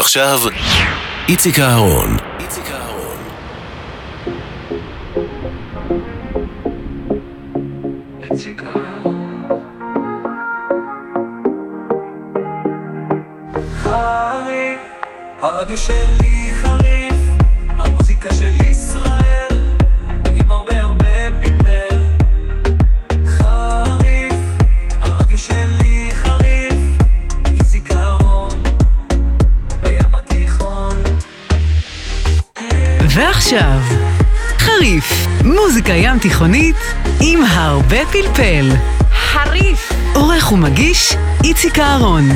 ועכשיו, איציק אהרון. הרדיו שלי מוזיקה ים תיכונית עם הרבה פלפל. חריף. עורך ומגיש איציק אהרון.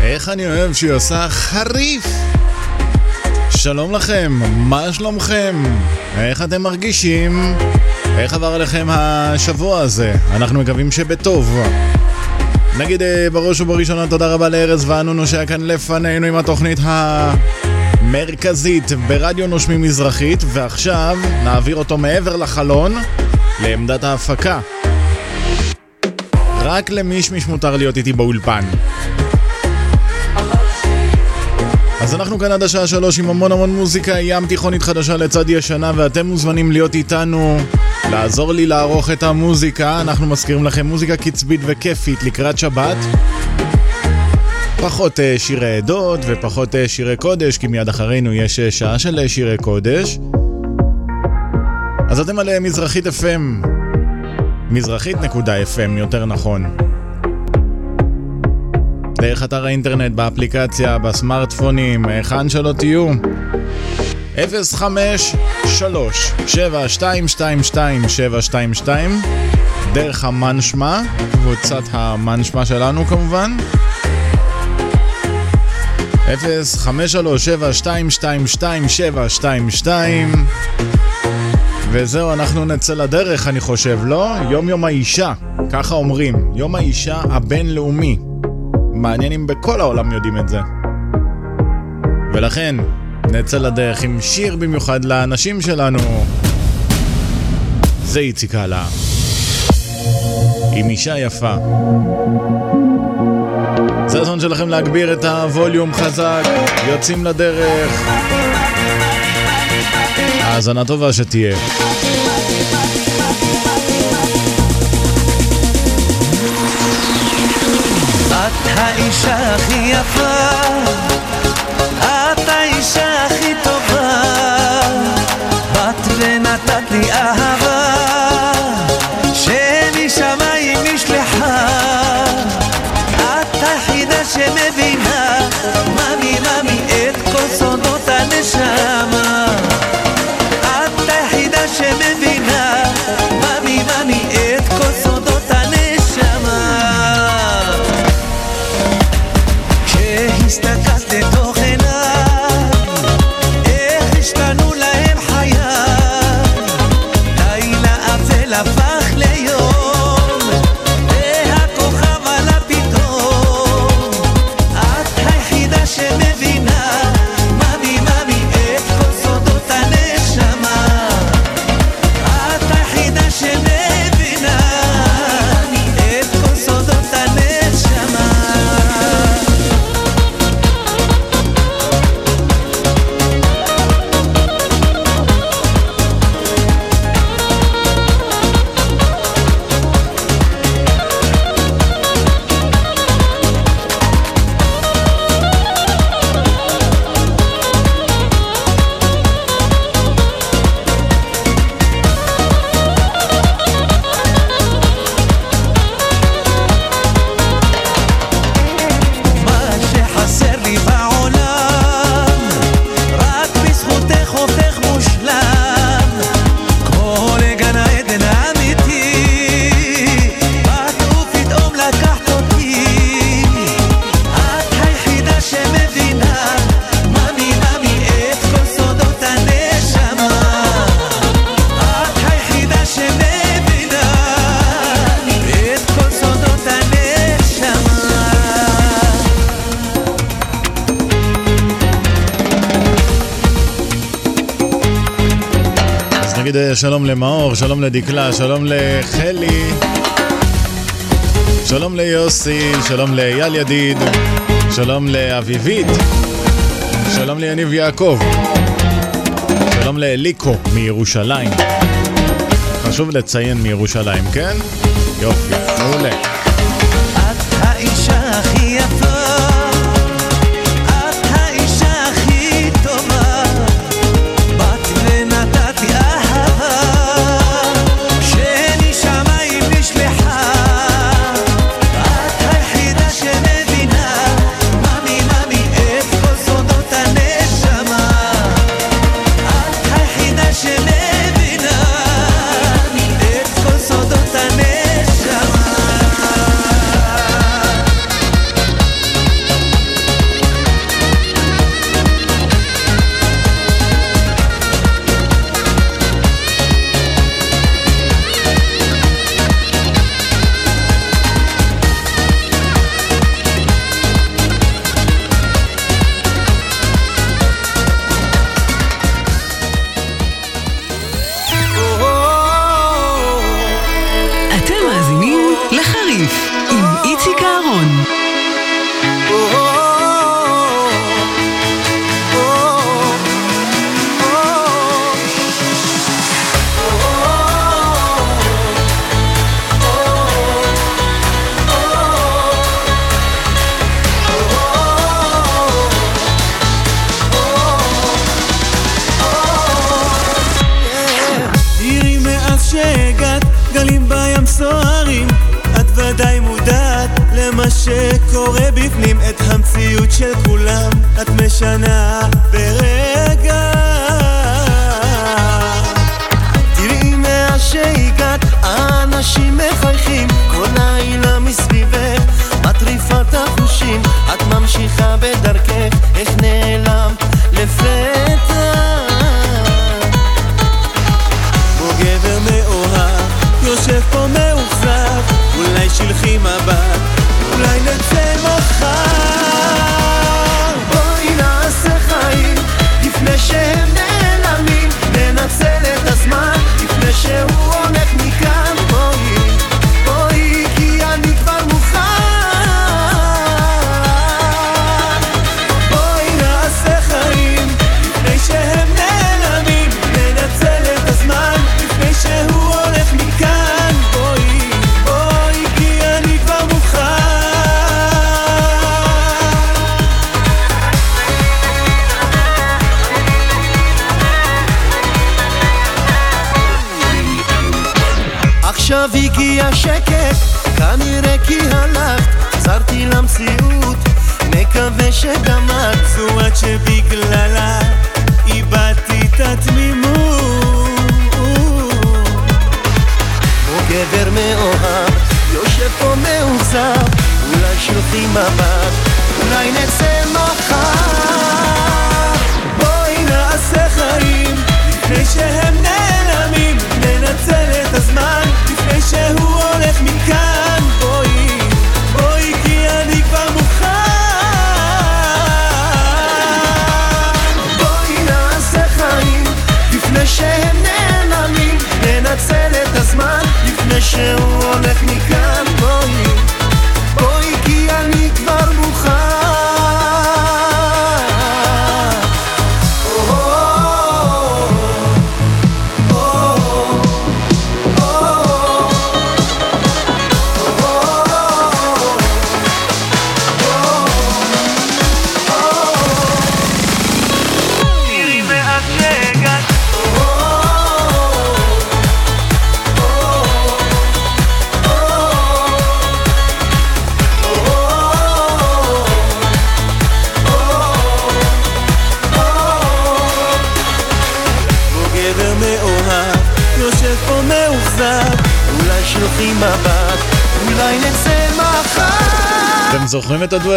איך אני אוהב שהיא עושה חריף! שלום לכם, מה שלומכם? איך אתם מרגישים? איך עבר עליכם השבוע הזה? אנחנו מקווים שבטוב. נגיד אה, בראש ובראשונה תודה רבה לארז ואנונו שהיה כאן לפנינו עם התוכנית המרכזית ברדיו נושמים מזרחית ועכשיו נעביר אותו מעבר לחלון לעמדת ההפקה. רק למישמיש מותר להיות איתי באולפן. אז אנחנו כאן עד השעה שלוש עם המון המון מוזיקה ים תיכונית חדשה לצד ישנה ואתם מוזמנים להיות איתנו לעזור לי לערוך את המוזיקה אנחנו מזכירים לכם מוזיקה קצבית וכיפית לקראת שבת פחות uh, שירי עדות ופחות uh, שירי קודש כי מיד אחרינו יש uh, שעה של שירי קודש אז אתם על מזרחית FM מזרחית נקודה FM יותר נכון דרך אתר האינטרנט, באפליקציה, בסמארטפונים, היכן שלא תהיו. 053-722-722 דרך המנשמה, קבוצת המנשמה שלנו כמובן. 053-722-722 וזהו, אנחנו נצא לדרך, אני חושב, לא? יום יום האישה, ככה אומרים, יום האישה הבינלאומי. מעניין אם בכל העולם יודעים את זה. ולכן, נצא לדרך עם שיר במיוחד לאנשים שלנו. זה איציק הלאה. עם אישה יפה. זה הזמן שלכם להגביר את הווליום חזק, יוצאים לדרך. האזנה טובה שתהיה. את האישה הכי יפה, את האישה הכי טובה, באת ונתת לי אהבה, שלום למאור, שלום לדקלה, שלום לחלי, שלום ליוסי, שלום לאייל ידיד, שלום לאביבית. שלום ליניב יעקב. שלום לאליקו מירושלים. חשוב לציין מירושלים, כן? יופי, מעולה.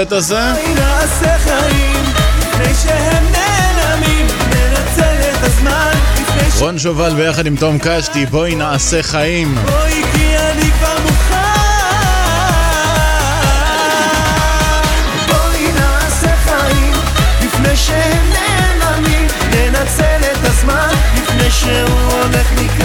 הדואט הזה? רון שובל ביחד עם תום קשתי, בואי נעשה חיים. בואי כי אני כבר מוכן. בואי נעשה חיים, לפני שהם נעלמים. ננצל את הזמן, לפני שהוא הולך מכאן.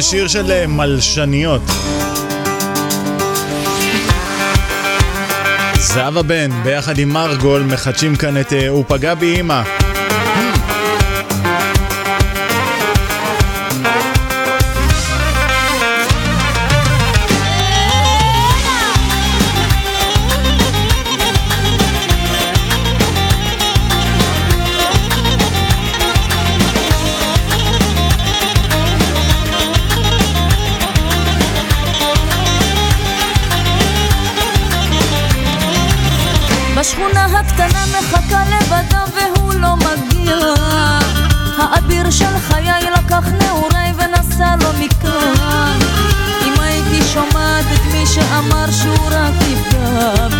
שיר של מלשניות. זהבה בן, ביחד עם מרגול, מחדשים כאן את "הוא פגע בי אימא". פגע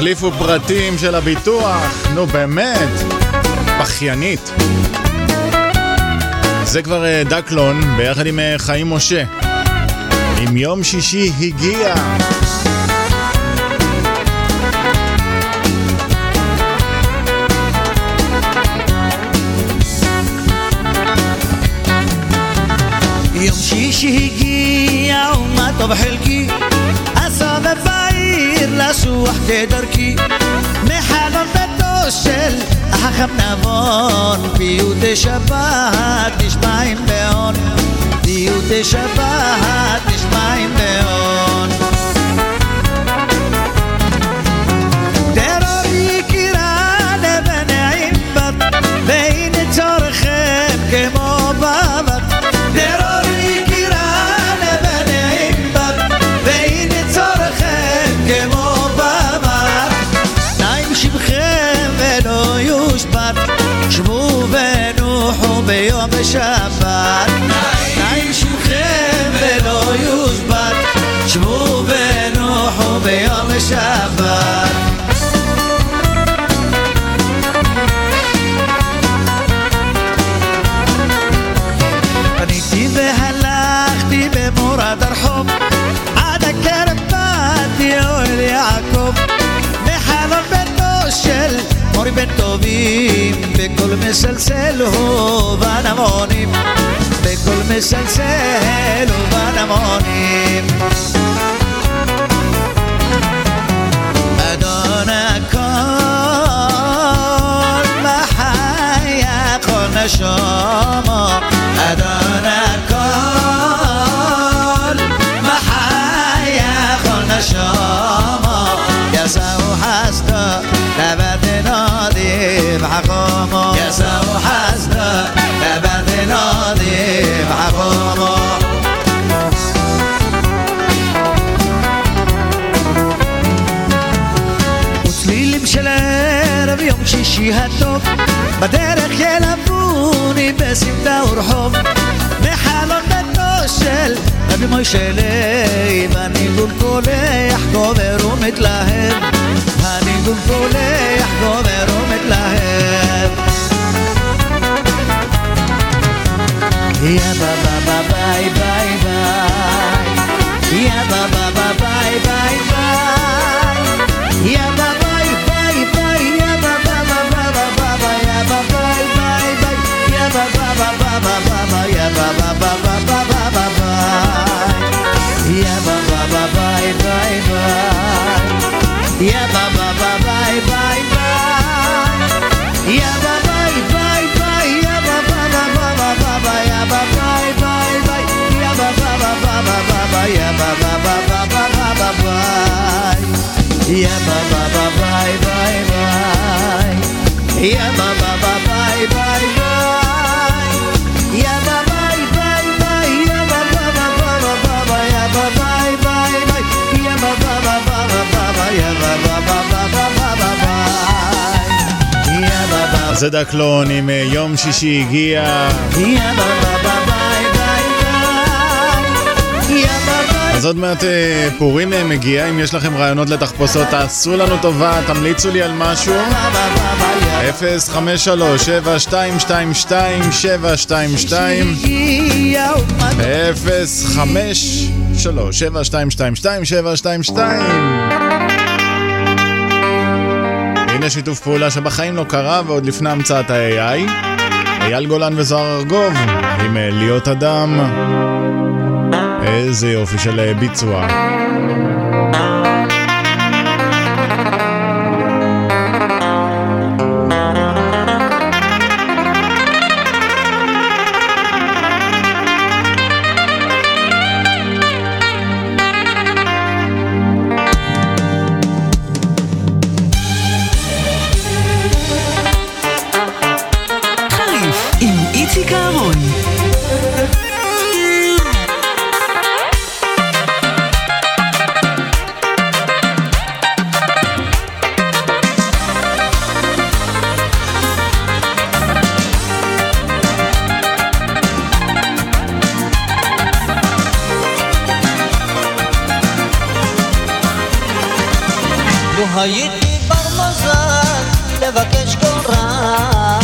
תחליפו פרטים של הביטוח, נו באמת, בכיינית. זה כבר אה, דקלון, ביחד עם אה, חיים משה. עם יום שישי הגיע. יום שישי הגיע ומה טוב חלקי לסוח כדרכי. מחלון ביתו של החכם נבון. פיוטי שבת נשמעים בהון פיוטי שבת נשמעים בהון ביום שבת נעים שמכם ולא יושבת. שבו ונוחו ביום שבת ما رو بندابیم به کلم سلسل و نمانیم به کلم سلسل و نمانیم مدانه کن محیه کن شما مدانه کن محیه کن شما حقامه. يسوع حسنا أبد نظيف حقامه. وصليل مشلار بيمشي شي هالدب بدارك يلبوني بس يبدا حب. محلق الدوشل أبي ما يشلي بني دول كل يحكو بيرو متلهب. הניגון קולח גובר ומתלהב יא בבא ביי ביי ביי יא בבא ביי ביי ביי יא בבא ביי ביי ביי יא בבא ביי יא בבא ביי ביי יא בבא ביי ביי יא בבא ביי ביי יא בבא ביי ביי יא בבא ביי יא בבא זה דקלון עם אה, יום שישי הגיע. אז עוד מעט אה, פורים אה, מגיע, אם יש לכם רעיונות לתחפושות, תעשו לנו טובה, תמליצו לי על משהו. 053-722-722 הנה שיתוף פעולה שבחיים לא קרה ועוד לפני המצאת ה-AI אייל גולן וזוהר ארגוב עם אה, להיות אדם איזה יופי של אה, ביצוע הייתי בר מזל לבקש רע,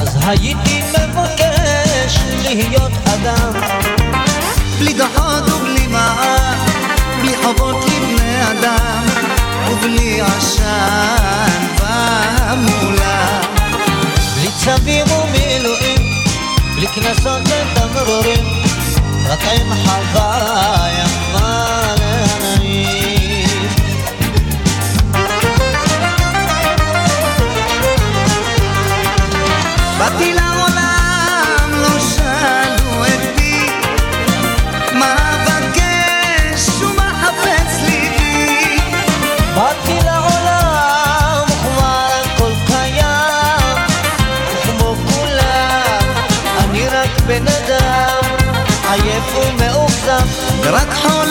אז הייתי מבקש להיות אדם. בלי גחון ובלי מעט, בלי חובות לבני אדם, ובלי עשן והמולה. בלי צווים ומילואים, בלי קנסות ותמרורים, רק עם חווה יפה ומאוכזב, ורק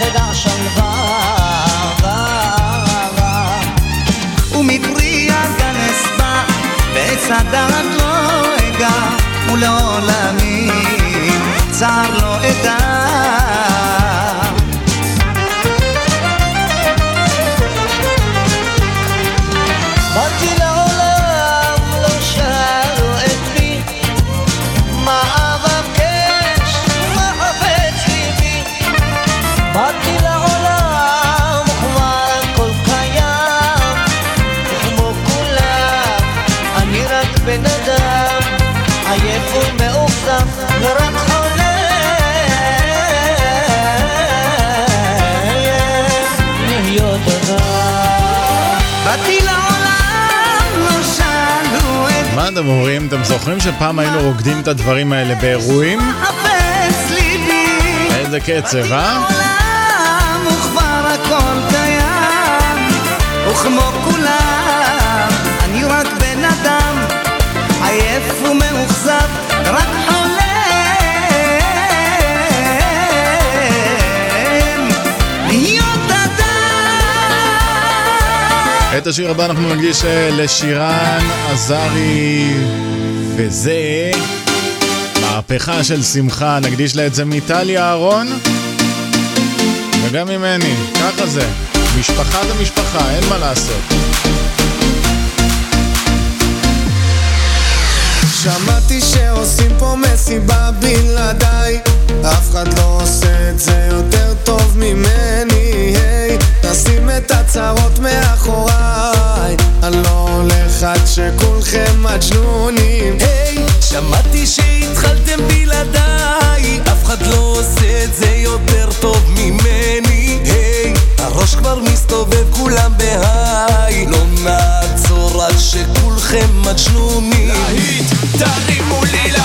אדע שלווה. ומפרי הגנס בא, ועץ הדעת לא אגע, ולעולמי צער לא אדע. אתם אומרים? אתם זוכרים שפעם היינו רוקדים את הדברים האלה באירועים? איזה קצב, אה? את השיר הבא אנחנו נקדיש אה, לשירן עזרי, וזה מהפכה של שמחה, נקדיש לה את זה מטלי אהרון וגם ממני, ככה זה, משפחה זה משפחה, אין מה לעשות. שמעתי שעושים פה מסיבה בלעדיי. אף אחד לא עושה את זה יותר טוב ממני, היי את הצרות מאחוריי. אני לא הולך עד שכולכם מג'נונים. היי, שמעתי שהתחלתם בלעדיי. אף אחד לא עושה את זה יותר טוב ממני. היי, הראש כבר מסתובב כולם בהיי. לא נעצור עד שכולכם מג'נונים. להיט, תרימו לי להיט,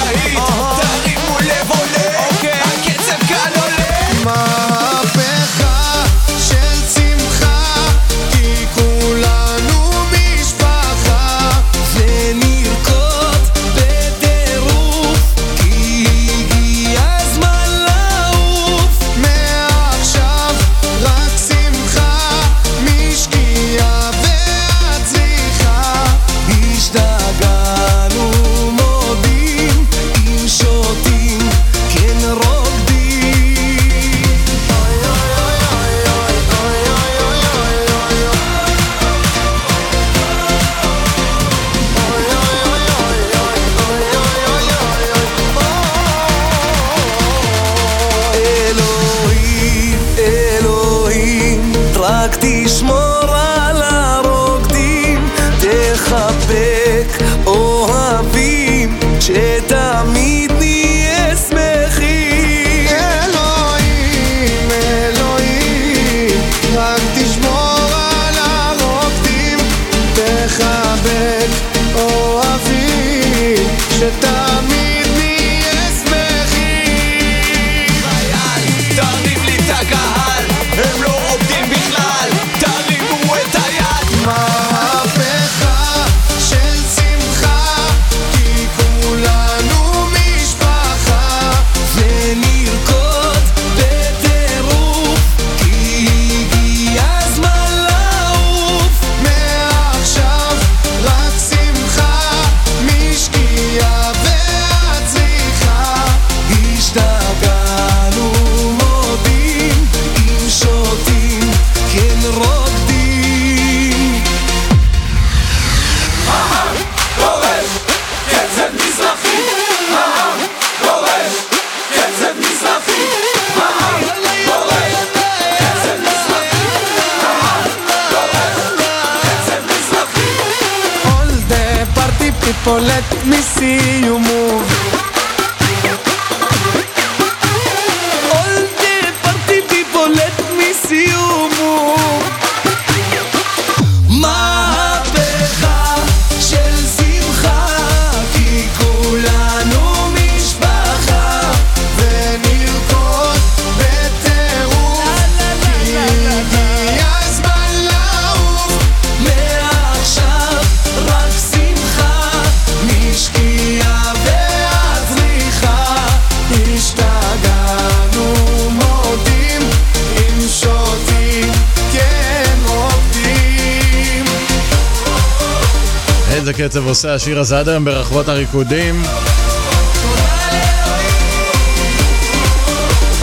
עושה השיר הזה עד היום ברחבות הריקודים.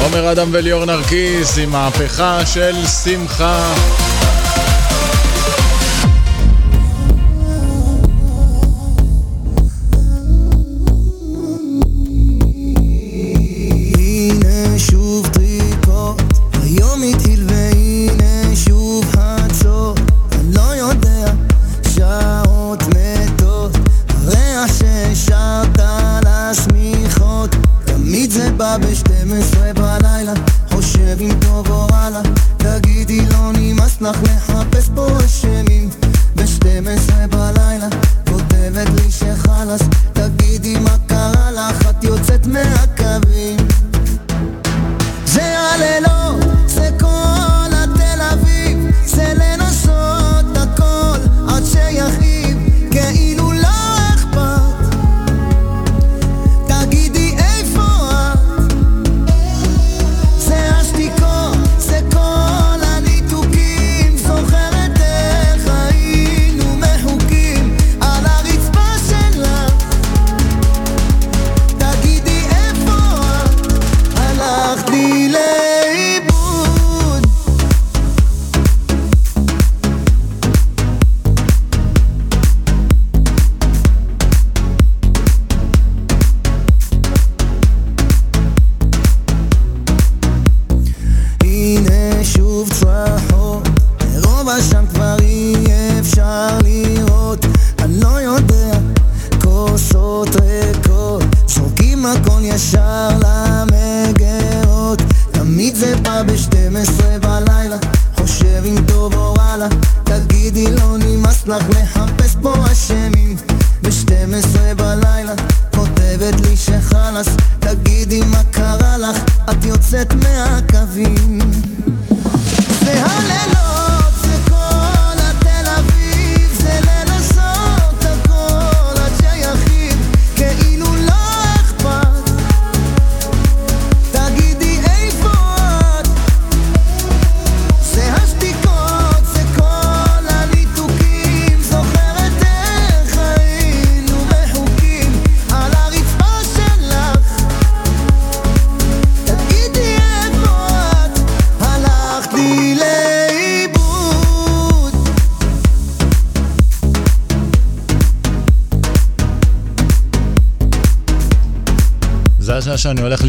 עומר אדם וליאור נרקיס עם מהפכה של שמחה. שאני הולך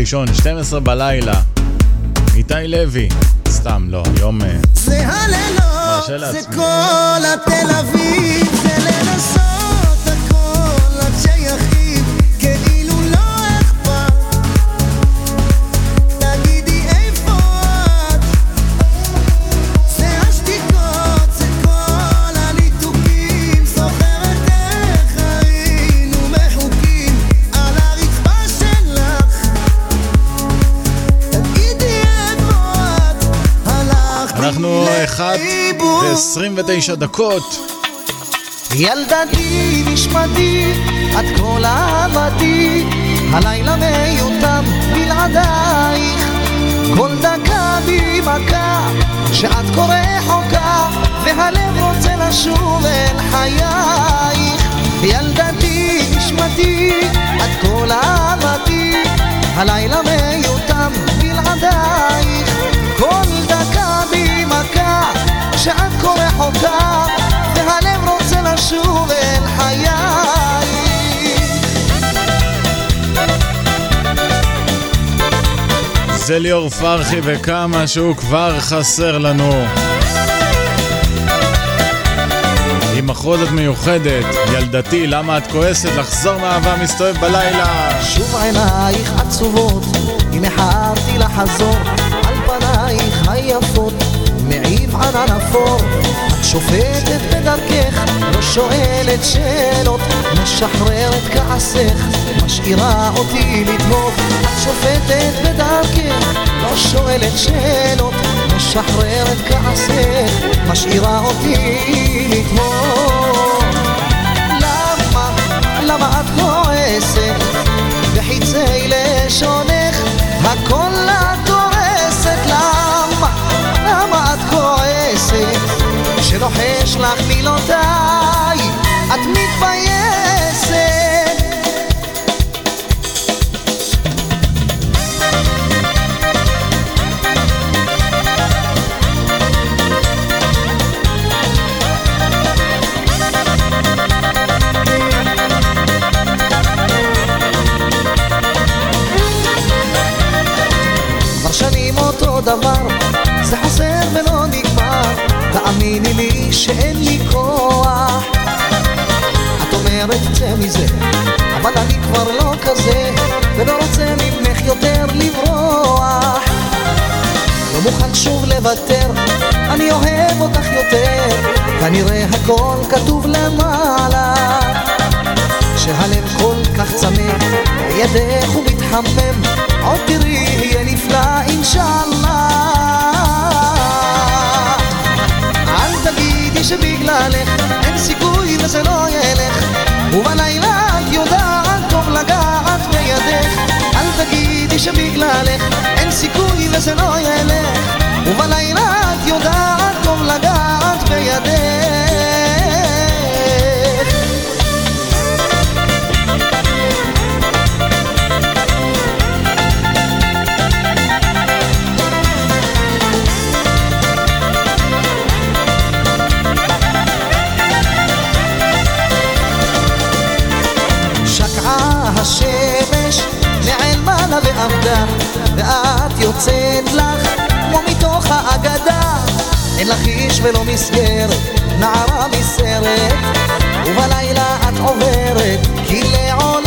לישון, 12 בלילה. איתי לוי, סתם, לא, היום... אה, זה הלילות, זה כל התל אביב, ו-29 דקות. ילדתי, נשמתי, את כל אהבתי, הלילה מיותם בלעדייך. כל דקה בי שאת כה רחוקה, והלב רוצה לשוב אל חייך. ילדתי, נשמתי, את כל אהבתי, הלילה מיותם בלעדייך. כל רחוקה, והלב רוצה לשוב אל חיי. זה ליאור פרחי וכמה שהוא כבר חסר לנו. עם מחרוזת מיוחדת, ילדתי, למה את כועסת? לחזור מאהבה מסתובב בלילה. שוב עינייך עצובות, אם איחרתי לחזור, פנייך היפות מעיב ענן אפור את שופטת בדרכך, לא שואלת שאלות משחררת כעסך, משאירה אותי לתמוך. את שופטת בדרכך, לא שואלת שאלות משחררת כעסך, משאירה אותי לתמוך. למה, למה את כועסת? בחיצי לשונך הכל למה, דבר, זה חוזר ולא נגמר, תאמיני לי שאין לי כוח. את אומרת צא מזה, אבל אני כבר לא כזה, ולא רוצה ממך יותר לברוח. לא מוכן שוב לוותר, אני אוהב אותך יותר, כנראה הכל כתוב למעלה. שהלב כל כך צמא, בידך הוא מתחמם, עוד תראי יהיה נפלא אינשאללה. אל תגידי שבגללך אין סיכוי וזה לא ילך, ובלילה את יודעת טוב לגעת בידך. אל תגידי שבגללך אין סיכוי וזה לא ילך, ובלילה את יודעת טוב לגעת בידך. לה ועבדה ואת יוצאת לך כמו מתוך האגדה. אין לך איש ולא מסגרת, נערה מסרט ובלילה את עוברת כי לעולם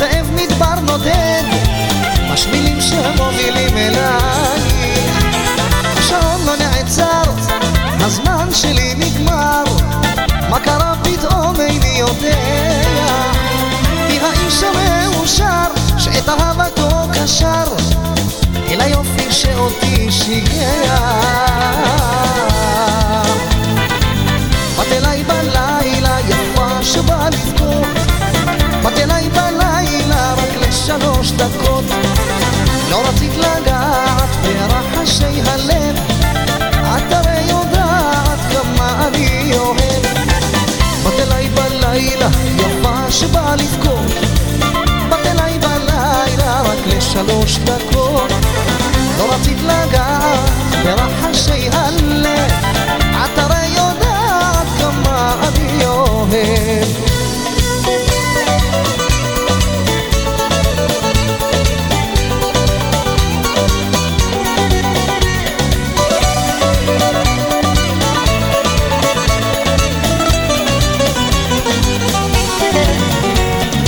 זאב מדבר נודד משמילים שמובילים אלייך השעון לא נעצר הזמן שלי נגמר מה קרה פתאום איני יודע. מי האיש המאושר שאת אהבתו קשר אל היופי שאותי שיגע. באת אליי בלילה יפה שבא לבכות רק לשלוש דקות. לא רצית לגעת ברחשי הלב. את הרי יודעת כמה אני אוהב.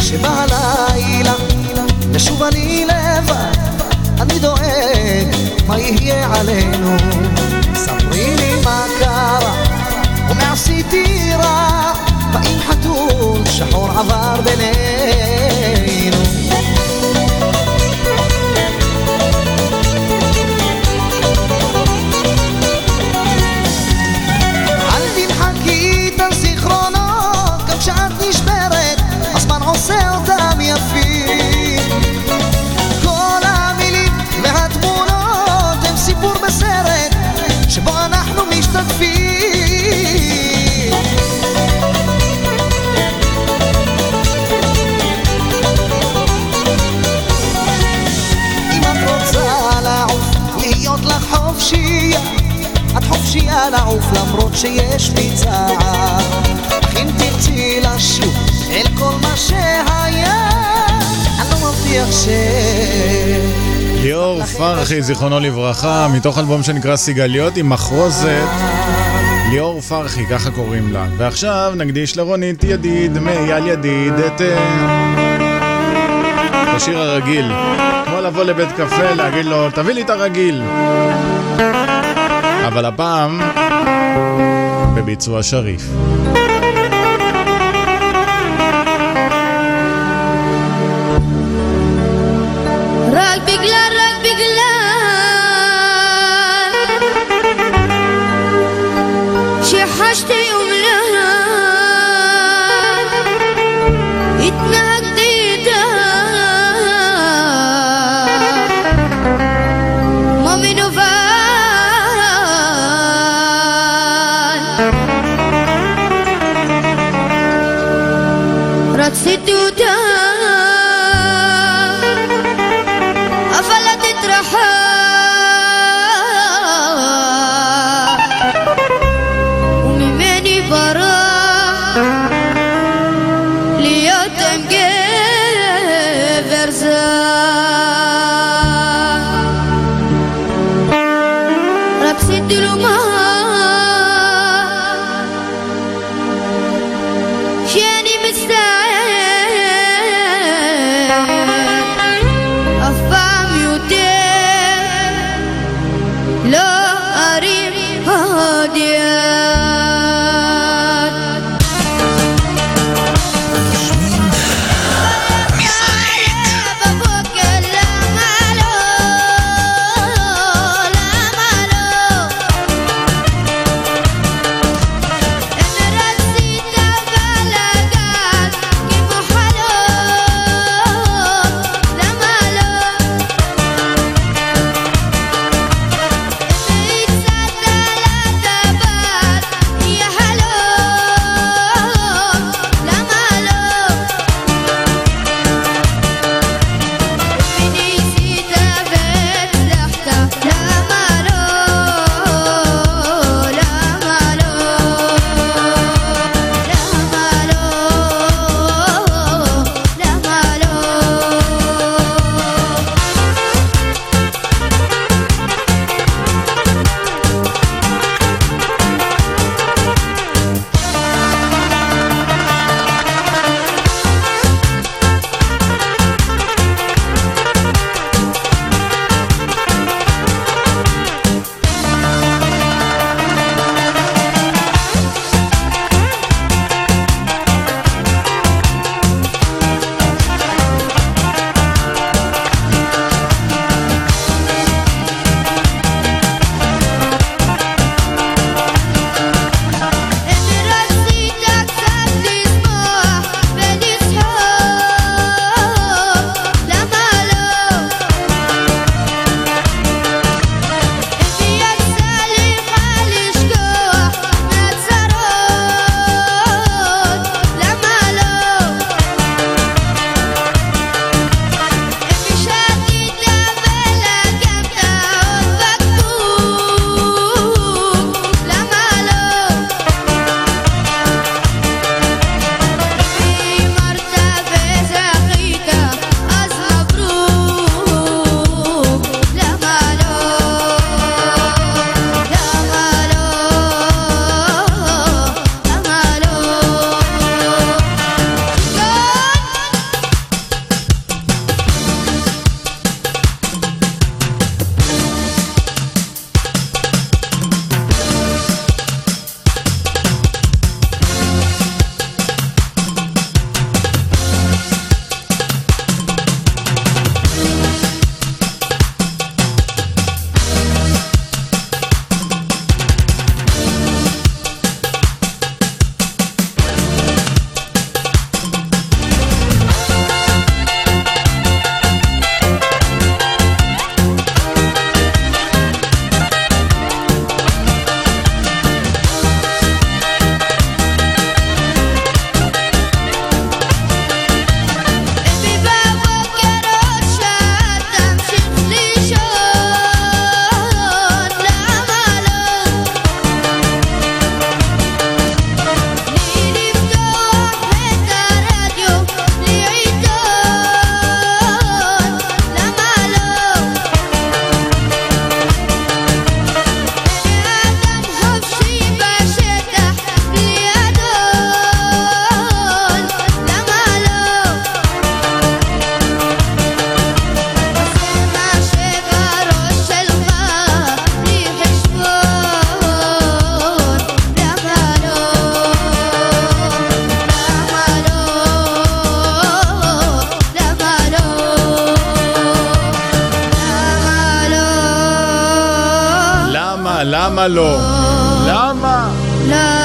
שבא הלילה ושוב אני יהיה עלינו. ספרי לי מה קרה ומה עשיתי רע האם חתול שחור עבר בינינו לעוף למרות שיש בי צער אך אם תרצי לשוב אל כל מה שהיה אני לא מבטיח ש... ליאור פרחי, זיכרונו לברכה, מתוך אלבום שנקרא סיגליות עם מחרוזת. ליאור פרחי, ככה קוראים לה. ועכשיו נקדיש לרונית ידיד, מאייל ידיד, את... אה, השיר הרגיל. כמו לבוא לבית קפה, להגיד לו, תביא לי את הרגיל. אבל הפעם, בביצוע שריף. love.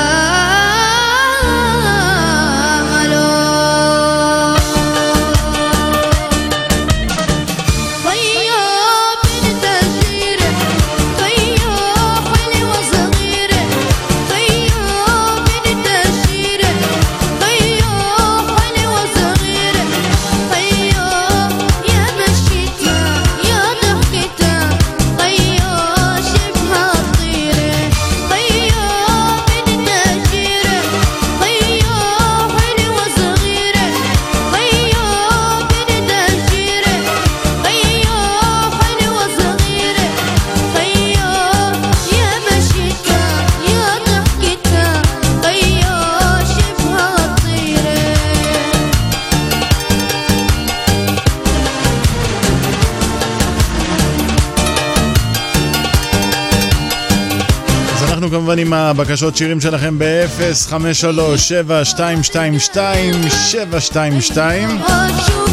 בקשות שירים שלכם ב-053-7222-722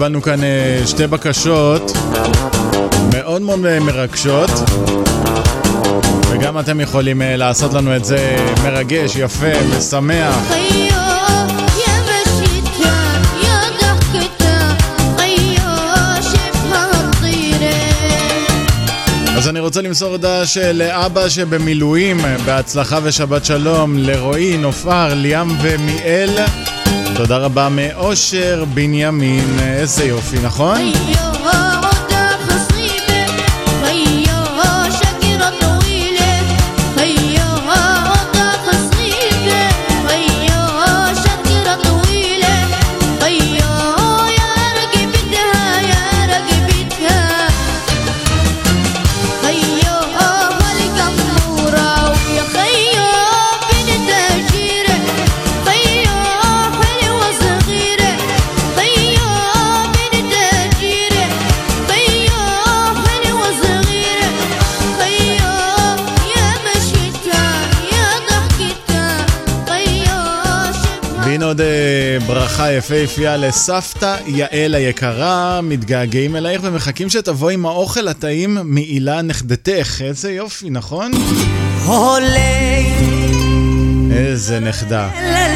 קיבלנו כאן אה, שתי בקשות מאוד מאוד אה, מרגשות. וגם אתם יכולים אה, לעשות לנו את זה מרגש, יפה, משמח. אז אני רוצה למסור הודעה שלאבא שבמילואים, בהצלחה ושבת שלום, לרועי, נופר, ליאם ומיאל. תודה רבה מאושר בנימין, איזה יופי, נכון? יפהפייה לסבתא יעל היקרה, מתגעגעים אלייך ומחכים שתבואי עם האוכל הטעים מעילה נכדתך. איזה יופי, נכון? איזה נכדה. לה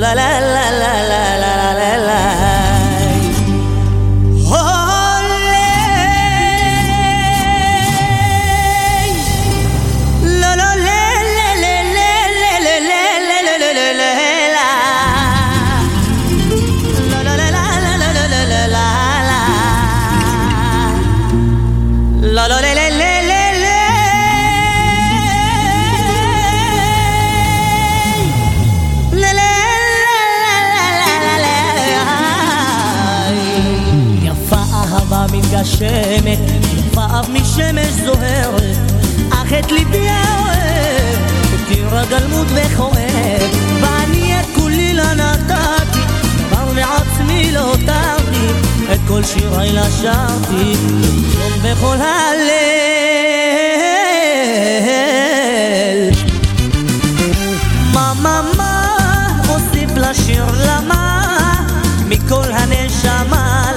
לה לה לה לא לא לא לא לא מתגשמת, יפה משמש זוהרת, אך את ליבי האוהב, הותיר הגלמות וכואב. כל שירי לה שרתי, יום בכל הלל. מה מה מה, אוסיף לשיר למה, מכל הנשמה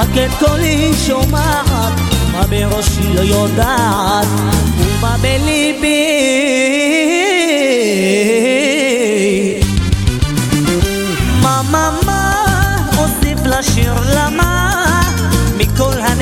רק את קולי שומעת, מה בראשי לא יודעת, ומה בליבי. מה מה מה אוסיף לשיר למה מכל הנשמה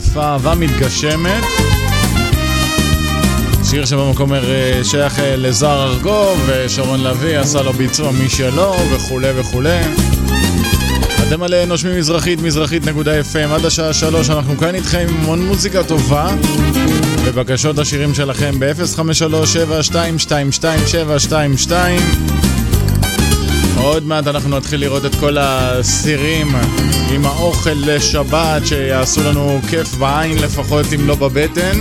יפה אהבה מתגשמת. שיר שבמקום אה, שייך אה, לזר ארגוב, ושרון לביא עשה לו ביצוע משלו וכולי וכולי. אתם על אה, נושמים מזרחית, מזרחית נקודה FM, עד השעה שלוש אנחנו כאן איתכם עם המון מוזיקה טובה. בבקשות השירים שלכם ב-053-722-722 עוד מעט אנחנו נתחיל לראות את כל הסירים עם האוכל לשבת שיעשו לנו כיף בעין לפחות אם לא בבטן.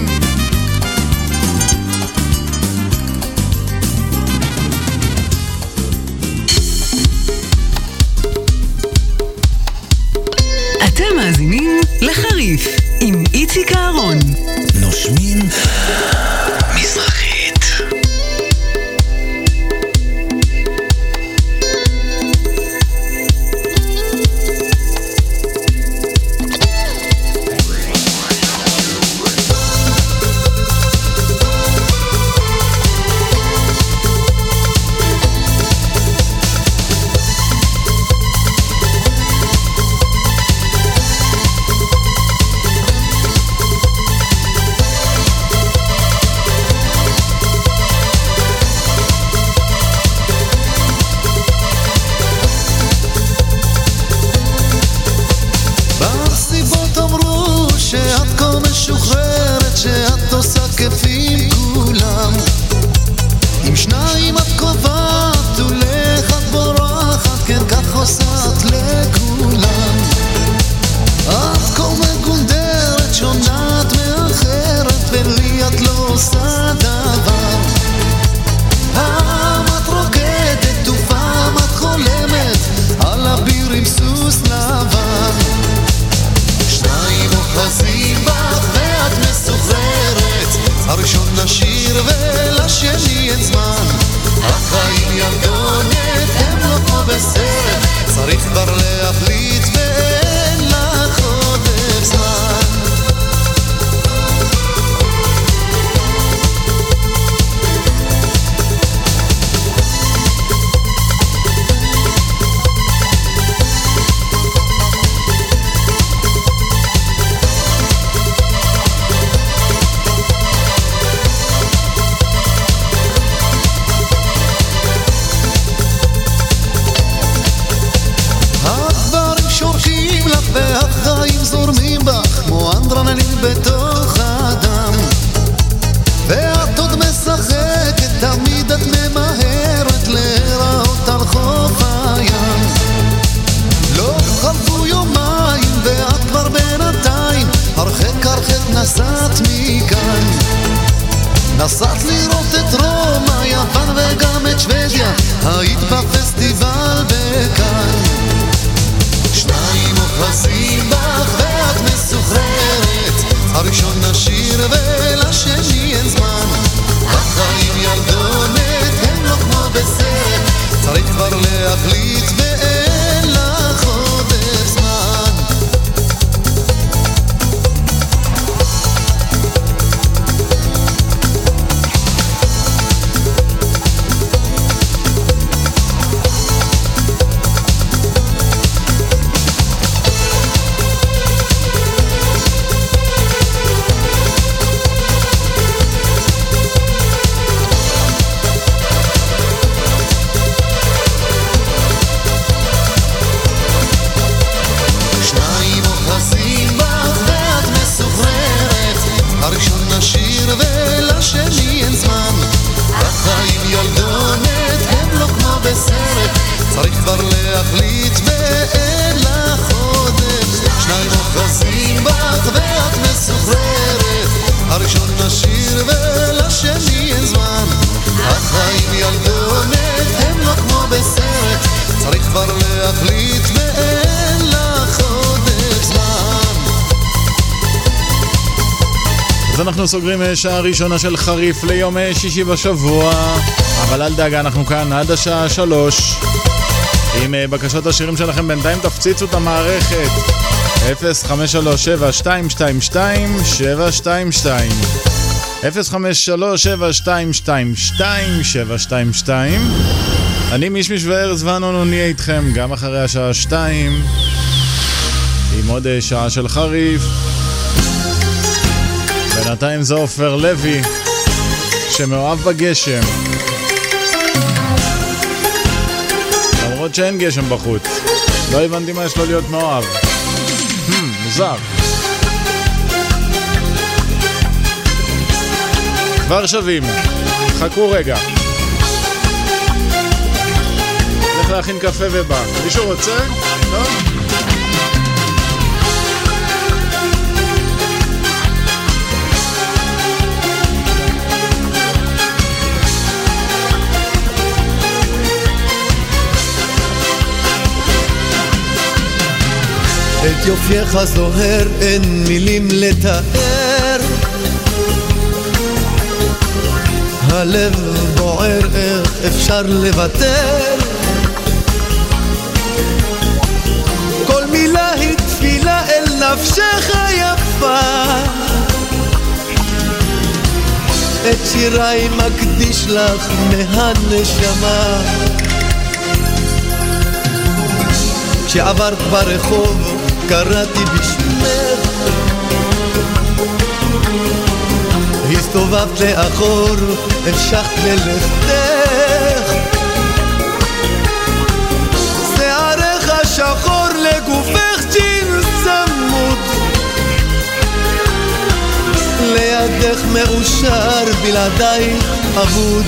אנחנו סוגרים אה, שעה ראשונה של חריף ליום אה, שישי בשבוע, אבל אל דאגה, אנחנו כאן עד השעה שלוש. עם אה, בקשות השירים שלכם בינתיים תפציצו את המערכת. 053-722-722 053-722-722 אני מישמיש וארז ואנונו נהיה איתכם גם אחרי השעה 2 עם עוד שעה של חריף בינתיים זה עופר לוי, שמאוהב בגשם. למרות שאין גשם בחוץ. לא הבנתי מה יש לו להיות מאוהב. Hmm, מוזר. כבר שווים. חכו רגע. הולך להכין קפה ובא. מישהו רוצה? לא? את יופייך זוהר אין מילים לתאר. הלב בוער איך אפשר לוותר כל מילה היא תפילה אל נפשך היפה. את שיריי מקדיש לך מהנשמה. כשעברת ברחוב קראתי בשמך הסתובבת לאחור, המשכת ללכתך. שערך שחור לגופך ג'ינס צמוד. לידך מאושר בלעדייך אבוד.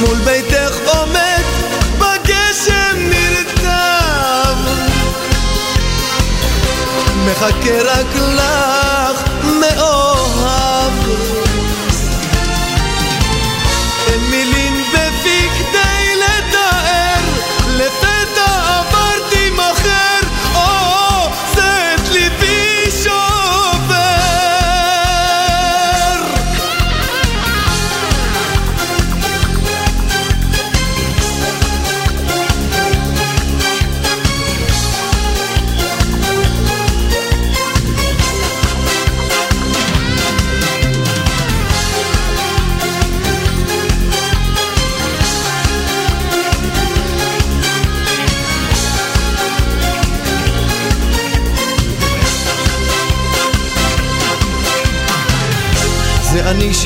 מול מחכה רק לך מאוהב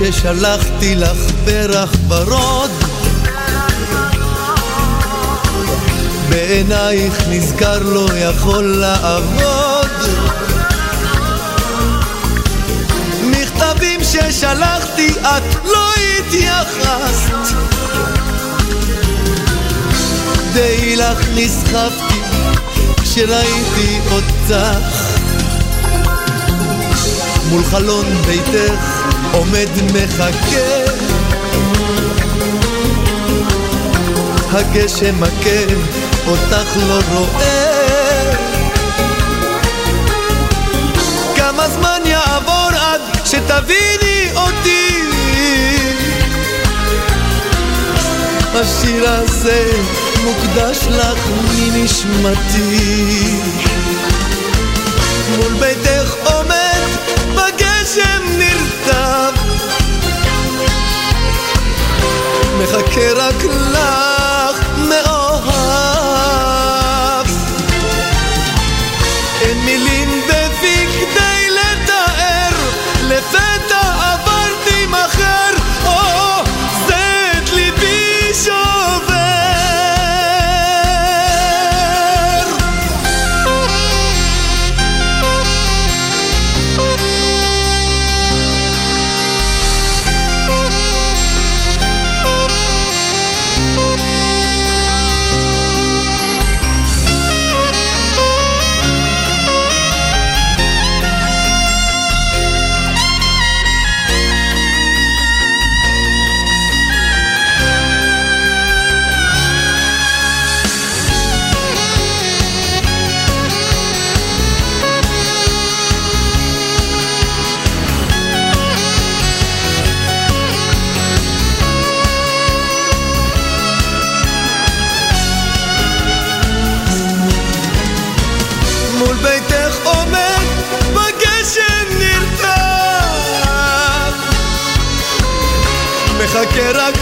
ששלחתי לך פרח ורוד. בעינייך נזכר לא יכול לעבוד. מכתבים ששלחתי את לא התייחסת. די לך נסחפתי כשראיתי אותך. מול חלון ביתך עומד מחכה הגשם מכה, אותך לא רואה. כמה זמן יעבור עד שתביני אותי? השיר הזה מוקדש לך מנשמתי. מול ביתך עומד בגשם מחכה רק לך מחכה רק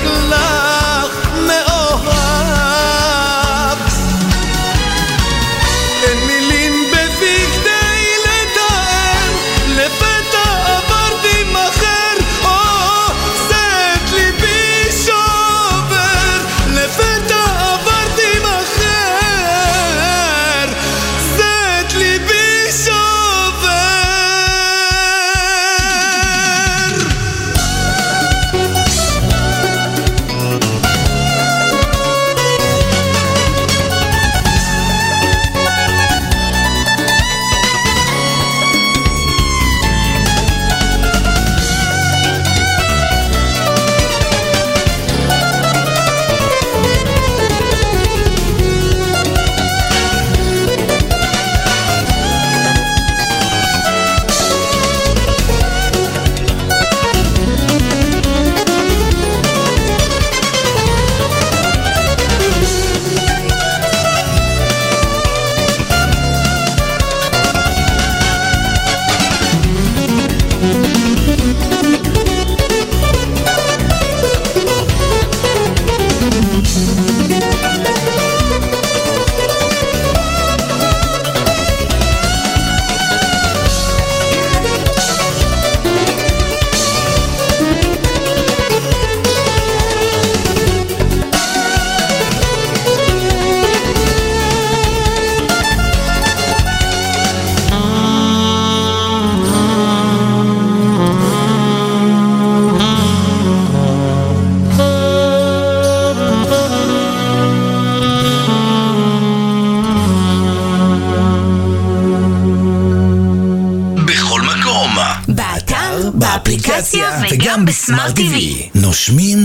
וגם בסמארט TV. נושמים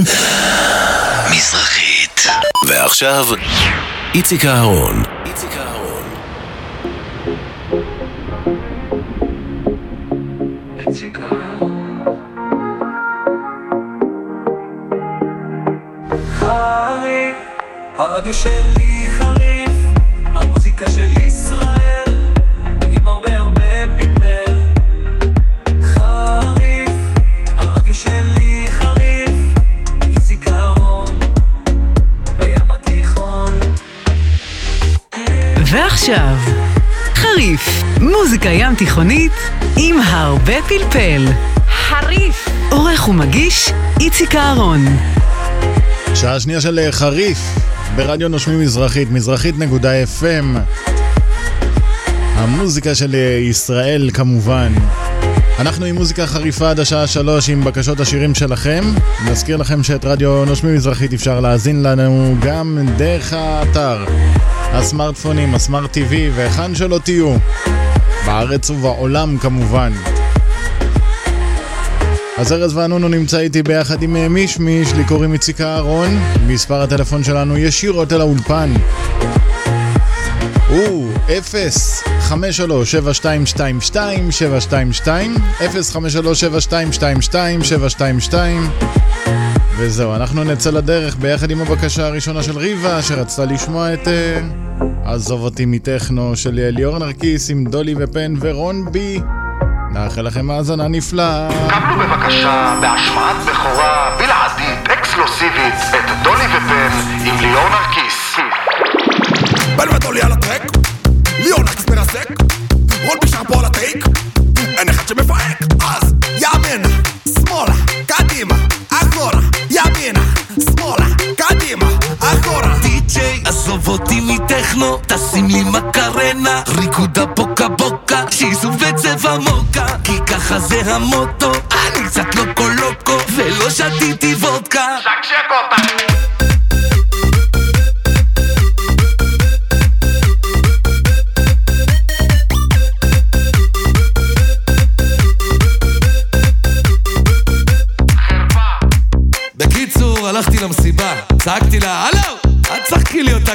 מזרחית. ועכשיו, איציק אהרון. איציק אהרון. שלי חריף, אהרון. שעה שנייה של אה, חריף ברדיו נושמים מזרחית, מזרחית נקודה FM. המוזיקה של אה, ישראל כמובן. אנחנו עם מוזיקה חריפה עד השעה שלוש עם בקשות השירים שלכם. נזכיר לכם שאת רדיו נושמים מזרחית אפשר להאזין לנו גם דרך האתר, הסמארטפונים, הסמארט TV והיכן שלא תהיו. בארץ ובעולם כמובן. אז ארז ואנונו נמצא איתי ביחד עם אה, מישמיש, לי קוראים איציק אהרון, מספר הטלפון שלנו ישירות אל האולפן. הוא 0 53 7222 722 0 53 7222 722 וזהו, אנחנו נצא לדרך ביחד עם הבקשה הראשונה של ריבה, שרצתה לשמוע את uh, עזוב אותי מטכנו של ליאור נרקיס עם דולי ופן ורון בי. נאחל לכם האזנה נפלאה. קבלו בבקשה בהשמעת בכורה בלעדית, אקסקלוסיבית, את דולי ופן עם ליאור נרקיס. בן ודולי על הטרק, ליאור נרקיס מרסק, רון בישר פה על הטייק, אין אחד שמפהק, אז ימין, אותי מטכנו, תשים לי מקרנה, ריקודה בוקה בוקה, שיזו וצבע מוקה, כי ככה זה המוטו, אני קצת לוקו לוקו, ולא שתיתי וודקה. שקשק אותה!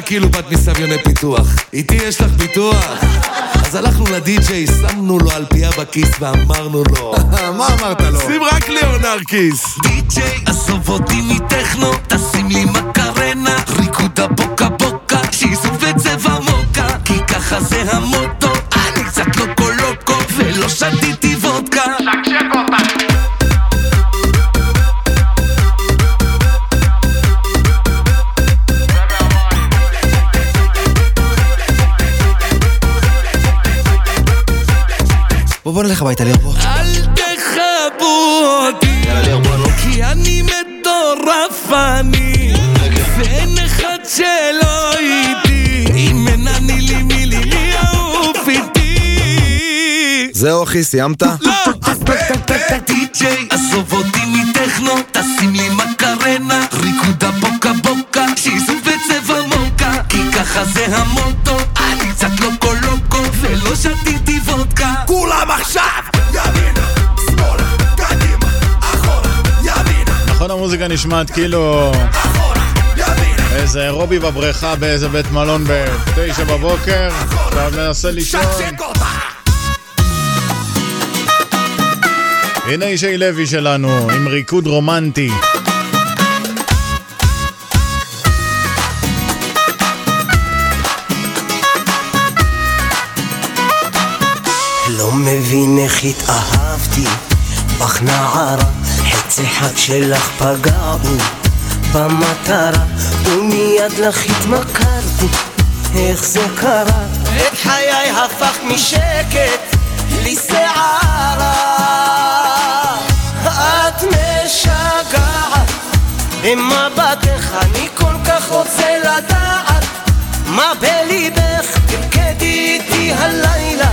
כאילו בת מסביוני פיתוח. איתי יש לך ביטוח? אז הלכנו לדי-ג'יי, שמנו לו אלפייה בכיס ואמרנו לו... מה אמרת לו? שים רק ליאור נרקיס! די-ג'יי, עזוב אותי מטכנו, תשים לי מקרנה, ריקודה בוקה בוקה, שיזו וצבע מוקה, כי ככה זה המוטו, אני קצת לוקו לוקו, ולא שתיתי וודקה. בוא בוא נלך הביתה ליאור בוא. אל תחבו אותי, כי אני מטורף אני, ואין אחד שלא איתי, אם אין אני לי מי לי מי יעוף איתי. זהו אחי, סיימת? לא! די-ג'יי, עזוב אותי מטכנו, תשים לי מקרנה, ריקודה בוקה בוקה, שיזו וצבע מוקה, כי ככה זה המוטו, עכשיו! ימינה, שמאלה, קדימה, אחורה, ימינה, נכון המוזיקה נשמעת כאילו אחורה, ימינה. איזה אירובי בבריכה באיזה בית מלון בתשע בבוקר, עכשיו מנסה לישון. הנה ישי לוי שלנו עם ריקוד רומנטי. מבין איך התאהבתי בך נערה חצי חג שלך פגע בי במטרה ומיד לך התמכרתי. איך זה קרה? את חיי הפכת משקט לסערה. את משגעת. במבטך אני כל כך רוצה לדעת. מה בליבך תרקדי איתי הלילה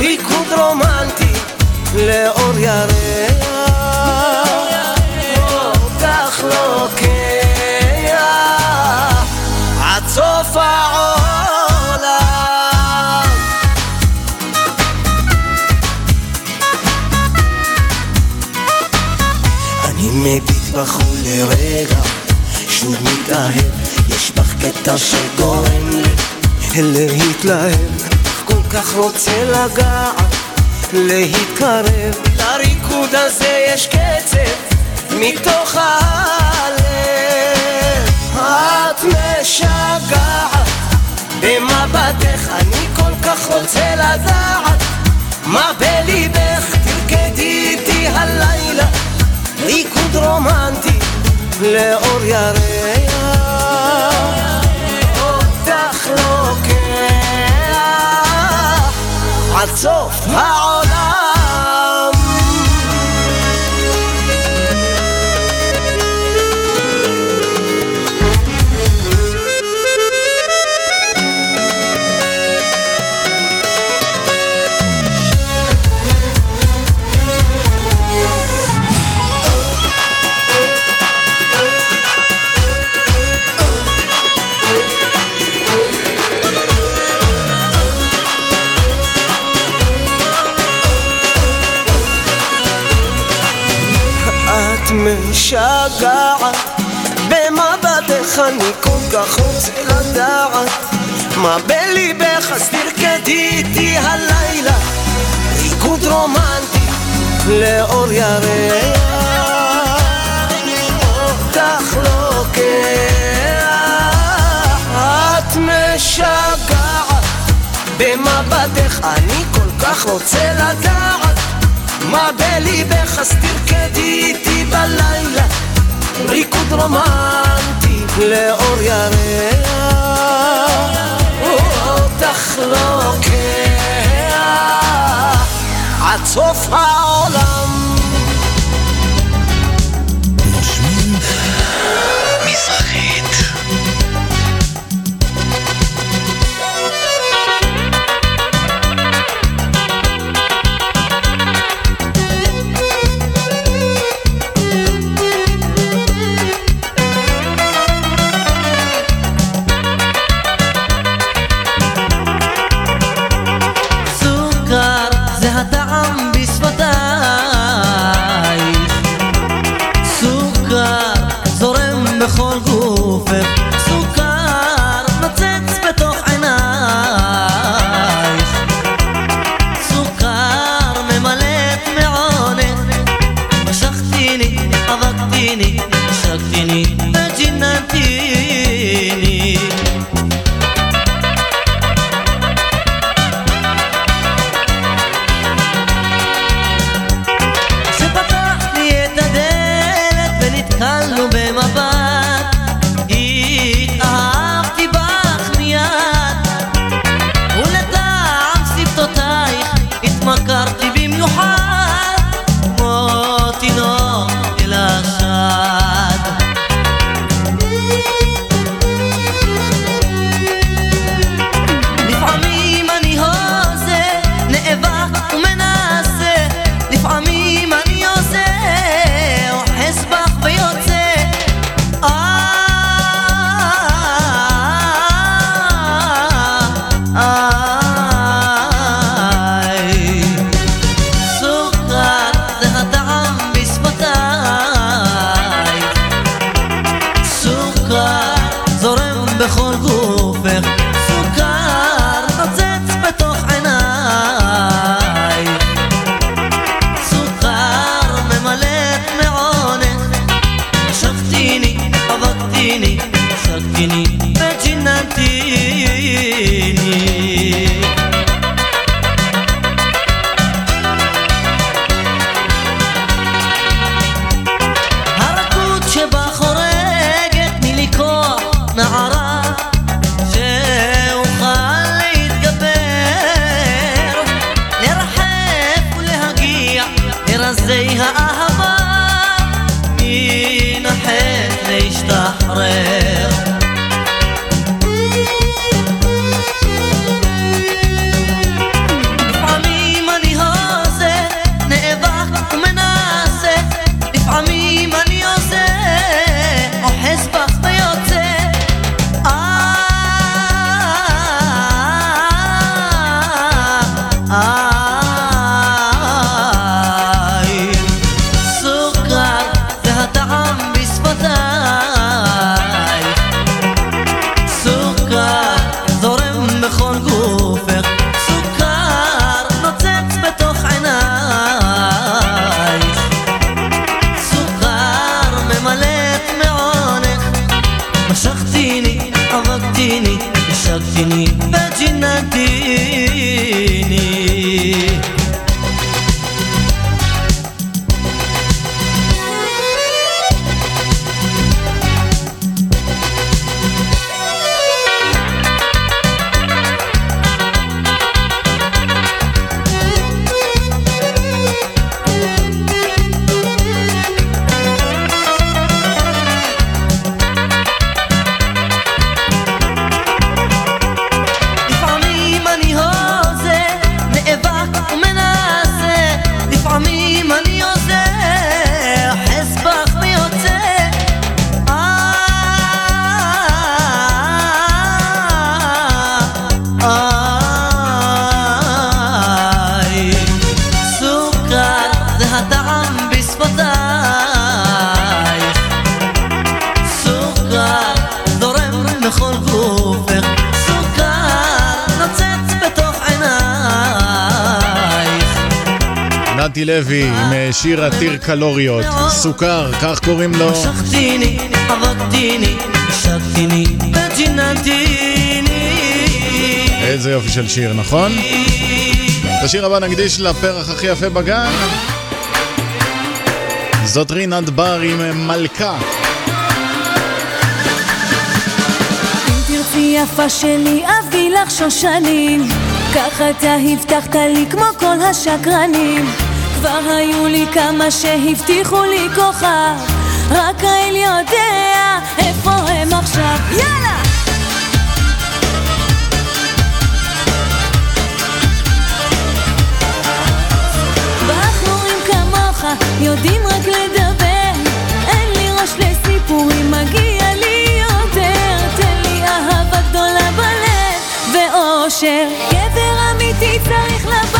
ריקוד רומנטי לאור ירח. בך ולרגע שוב מתאהב יש בך קטע שגורם לי כל כך רוצה לגעת להתקרב. לריקוד הזה יש קצב מתוך הלב. את משגעת במבטך אני כל כך רוצה לדעת. מה בליבך תרקדי איתי הלילה. ריקוד רומנטי לאור ירח עד סוף העולם משגעת. במבטך אני כל כך רוצה לדעת. מה בליבך אז תרקדי איתי הלילה. ריקוד רומנטי לאור ירח. תחלוקח לא את משגעת. במבטך אני כל כך רוצה לדעת. מה בליבך אז תרקדי איתי בלילה, ריקוד רומנטי לאור ירח, אותך לא לוקח עד סוף העולם. לוי עם אה, שיר עתיר קלוריות. סוכר, כך קוראים לו. עבדתיני. איזה יופי של שיר, נכון? את השיר הבא נקדיש לפרח הכי יפה בגן. זאת רינת בר עם אה, מלכה. תרצי יפה שלי, אביא לך שושנים. כך אתה הבטחת לי כמו כל השקרנים. כבר היו לי כמה שהבטיחו לי כוכב, רק האל יודע איפה הם עכשיו. יאללה! בחורים כמוך יודעים רק לדבר. אין לי ראש לסיפורים, מגיע לי יותר. תן לי אהבה גדולה בלב ואושר. גבר אמיתי צריך לבוא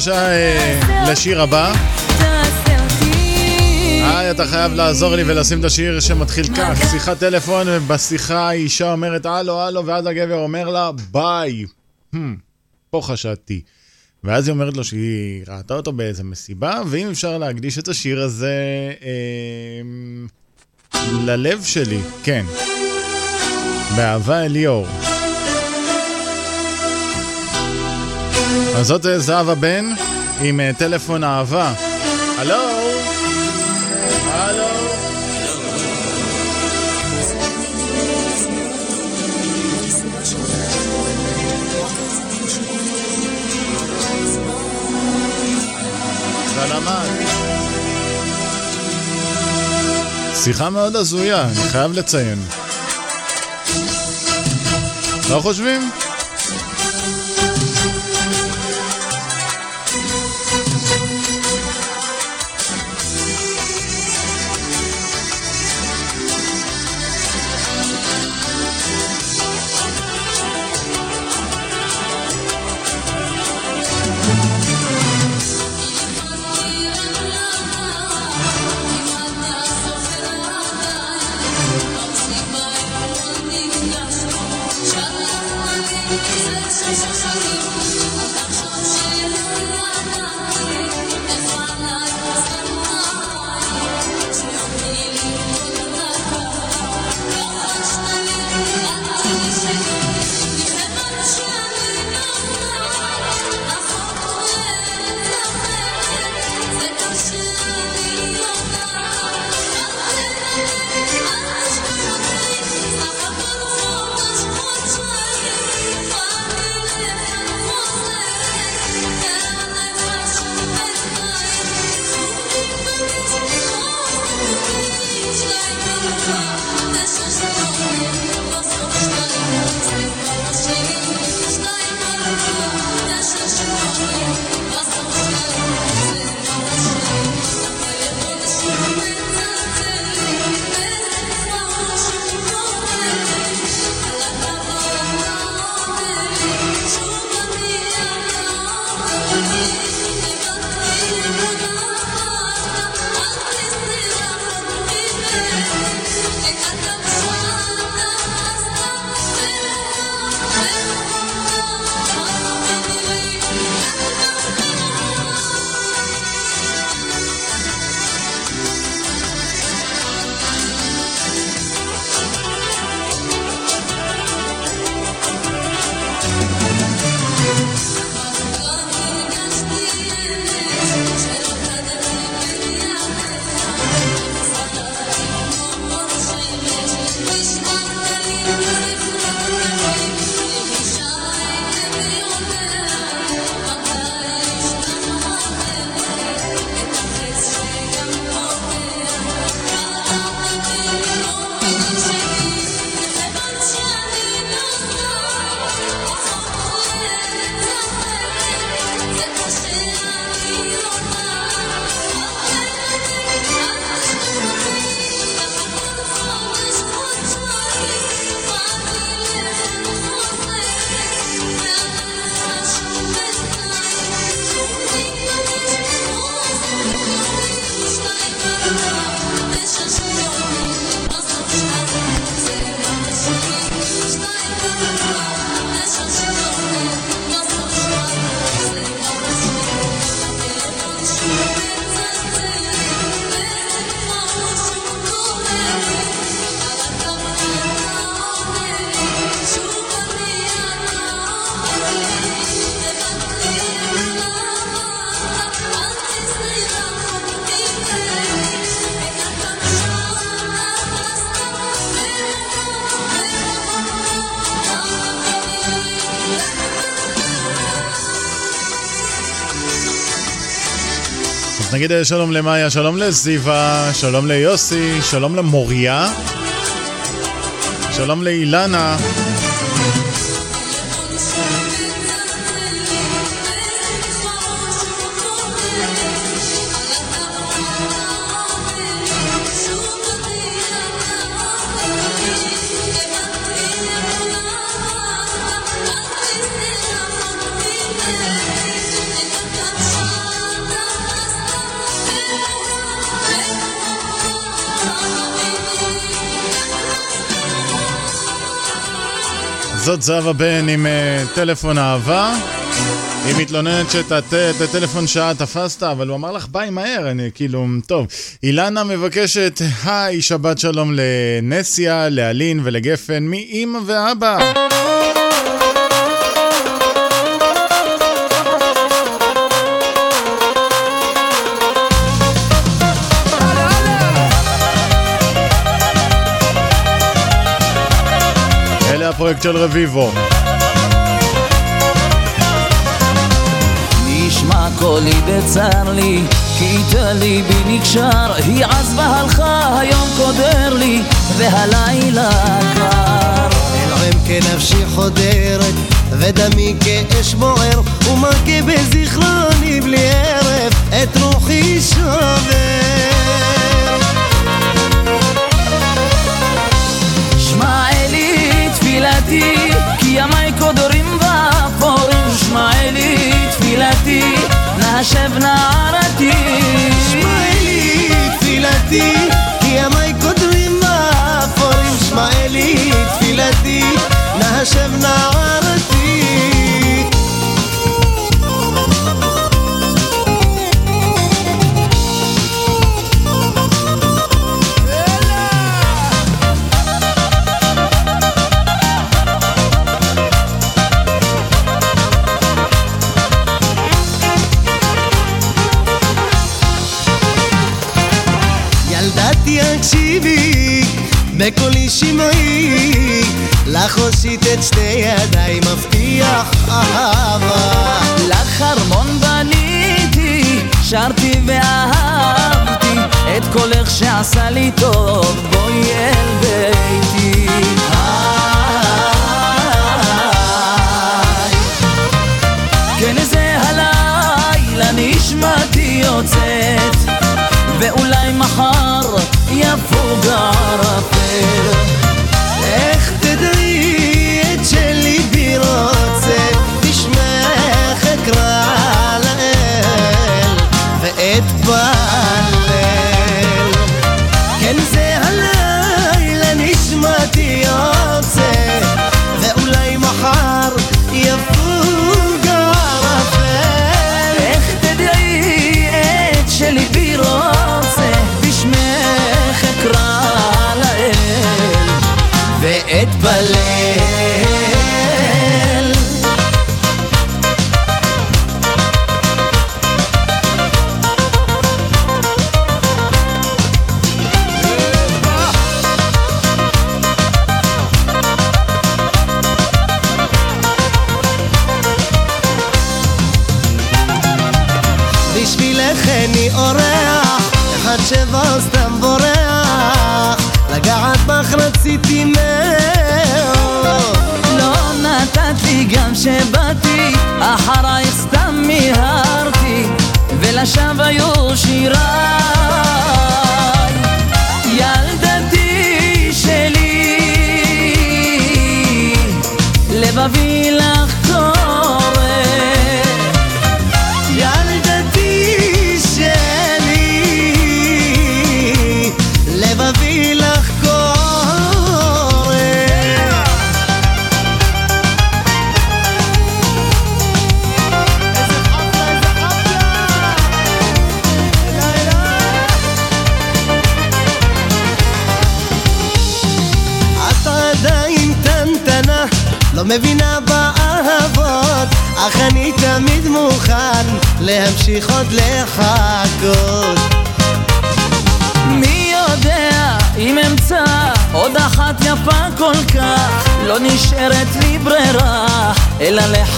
בבקשה אה, לשיר הבא. היי, אתה חייב לעזור לי ולשים את השיר שמתחיל כך. שיחת טלפון, ובשיחה האישה אומרת הלו, הלו, ואז הגבר אומר לה ביי. פה חשדתי. ואז היא אומרת לו שהיא ראתה אותו באיזה מסיבה, ואם אפשר להקדיש את השיר הזה אה, ללב שלי, כן. באהבה אליאור. אז זאת אה, זהבה בן עם אה, טלפון אהבה. הלו? הלו? שיחה מאוד הזויה, אני חייב לציין. לא חושבים? נגיד אה, שלום למאיה, שלום לזיווה, שלום ליוסי, שלום למוריה, שלום לאילנה. זאת זהבה בן עם uh, טלפון אהבה. היא מתלוננת שאת הט- הטלפון שעה תפסת, אבל הוא אמר לך ביי מהר, אני כאילו, טוב. אילנה מבקשת, היי, שבת שלום לנסיה, לאלין ולגפן, מאימא ואבא. הפרויקט של רביבו. נשמע קולי בצר לי, כי איתה ליבי נקשר, היא עזבה הלכה, היום קודר לי, והלילה קר. אלוהים כנפשי חודרת, ודמי כאש בוער, ומכה בזיכרוני בלי הרף, את רוחי שובר. תפילתי, כי ימי קודרים ואפורים, שמע אלי תפילתי, נשב נערתי. שמע אלי תפילתי, כי ימי קודרים ואפורים, שמע אלי תפילתי, נשב נערתי. ילדתי הקשיבי, בקולי שמעי, לך הושיט את שתי ידיי, מבטיח אהבה. לך ארמון בניתי, שרתי ואהבתי את קולך שעשה לי טוב, בואי אל ביתי. יפוג ערפל. איך תדעי את שליבי רוצה, בשמך אקרא לאל, ואת בלל.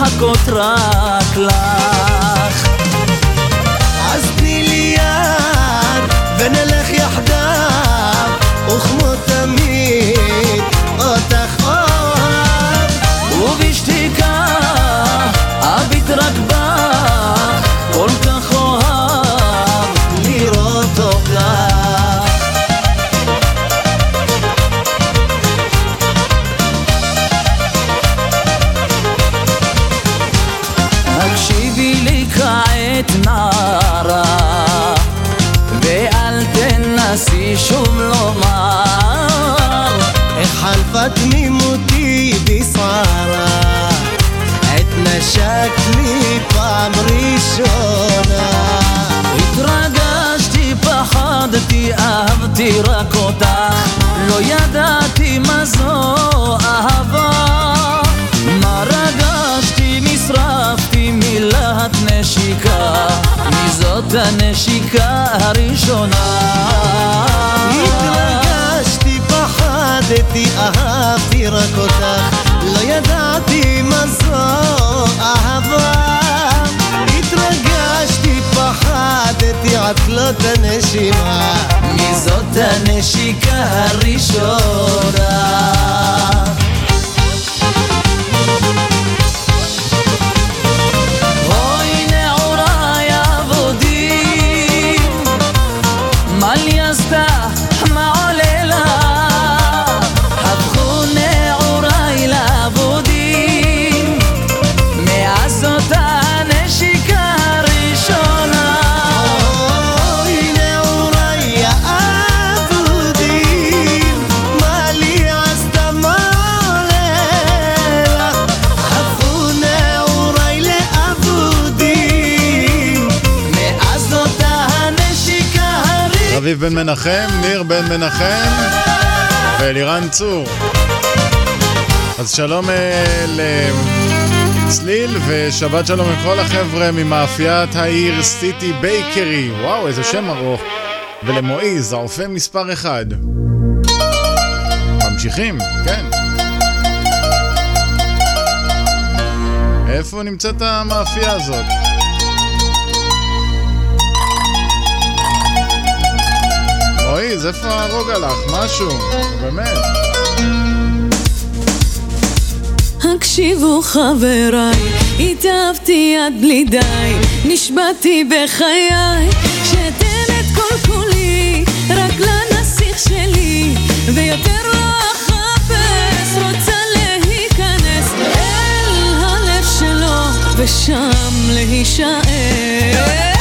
אלא לחכות פחדתי, עצלות הנשימה. מי זאת הנשיקה הראשונה בן מנחם, ניר בן מנחם ואלירן צור. אז שלום אה, לצליל ושבת שלום לכל החבר'ה ממאפיית העיר סיטי בייקרי. וואו, איזה שם ארוך. ולמועיז, הרופא מספר אחד. ממשיכים, כן. איפה נמצאת המאפייה הזאת? מועיז, איפה הרוגע לך? משהו, באמת. הקשיבו חבריי, התאהבתי עד בלי די, נשבעתי בחיי, שאתן את כל כולי, רק לנסיך שלי, ויותר לא אחפש, רוצה להיכנס אל הלב שלו, ושם להישאר.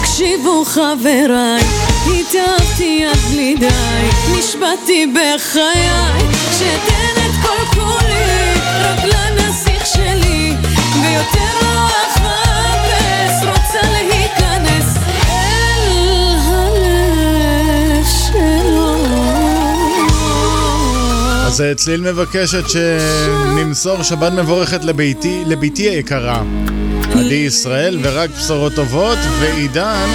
שובר. הקשיבו חבריי, התאהבתי עד בלי די. נשבעתי בחיי, שאתן את כל כולי, רק לנסיך שלי, ויותר לא אחפש, רוצה להיכנס אל הלב שלו. אז אה, צליל מבקשת שנמסור שבת מבורכת לביתי, לביתי היקרה, עדי ישראל, ורק בשורות טובות, ועידן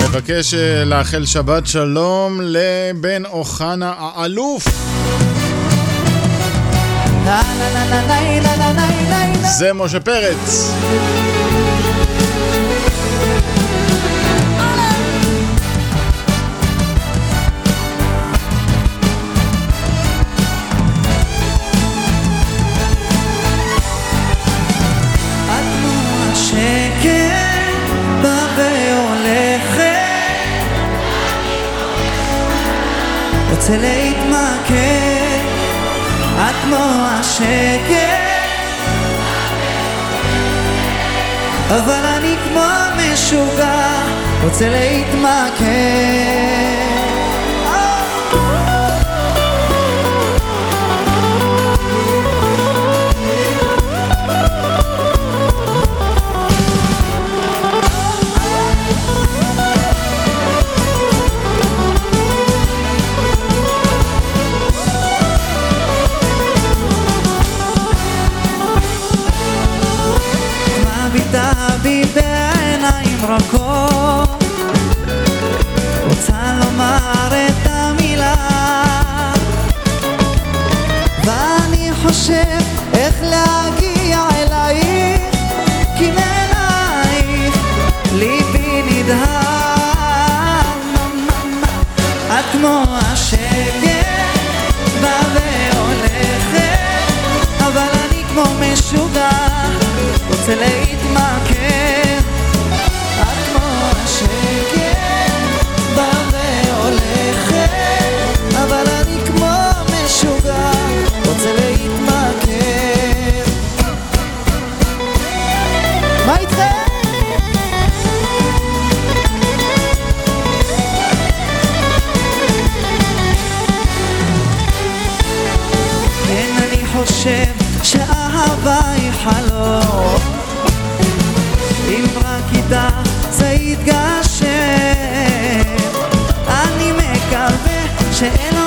מבקש אה, לאחל שבת שלום לבן אוחנה האלוף. זה משה פרץ. רוצה להתמקד את כמו השקט. אבל אני כמו משוגע רוצה להתמקד ship איתה זה יתגשם. אני מקווה שאלוקים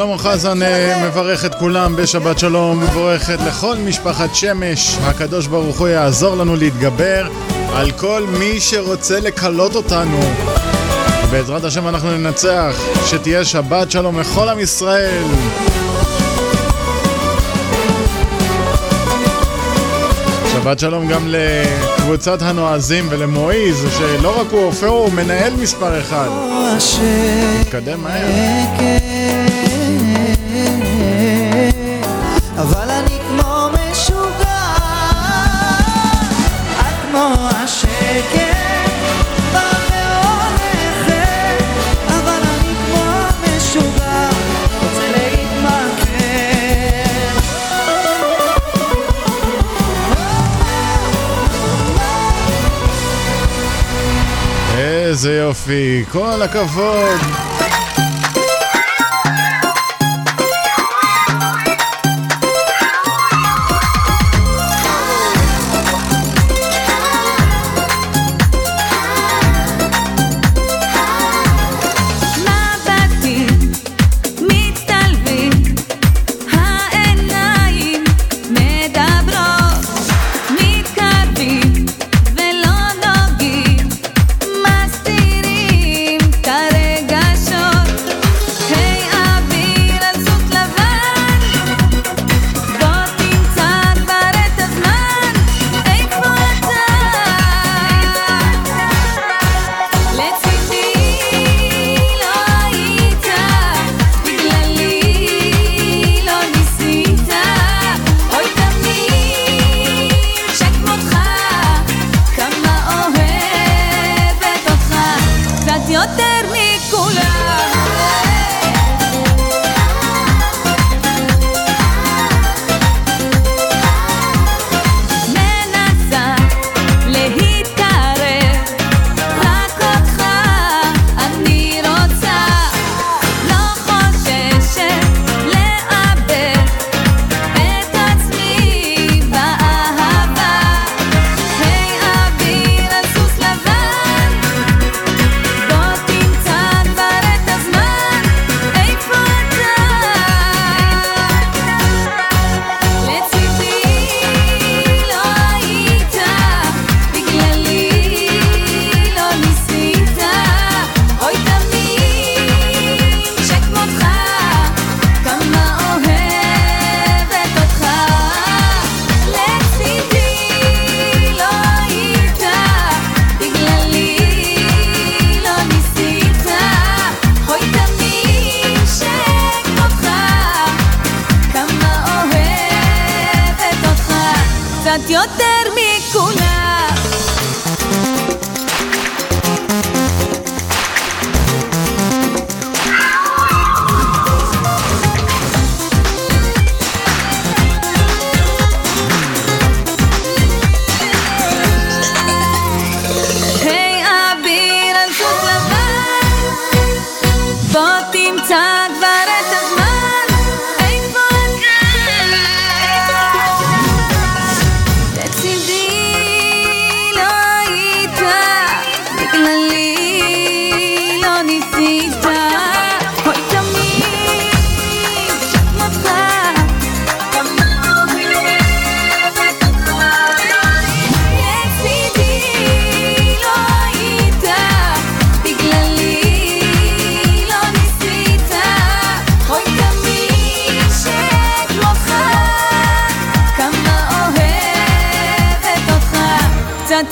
שלמה חזן אה, מברך את כולם בשבת שלום, מבורכת לכל משפחת שמש. הקדוש ברוך הוא יעזור לנו להתגבר על כל מי שרוצה לקלות אותנו. בעזרת השם אנחנו ננצח, שתהיה שבת שלום לכל עם ישראל. שבת שלום גם לקבוצת הנועזים ולמועיז, שלא רק הוא הופך, הוא מנהל מספר אחד. מתקדם מהר. השקט בא אבל אני כמו משוגע רוצה להתמקד איזה יופי, כל הכבוד.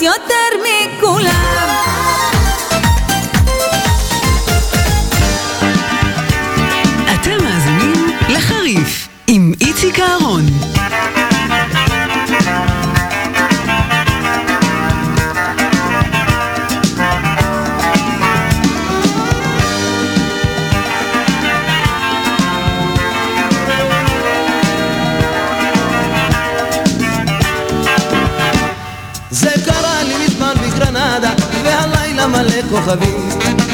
yo te כוכבים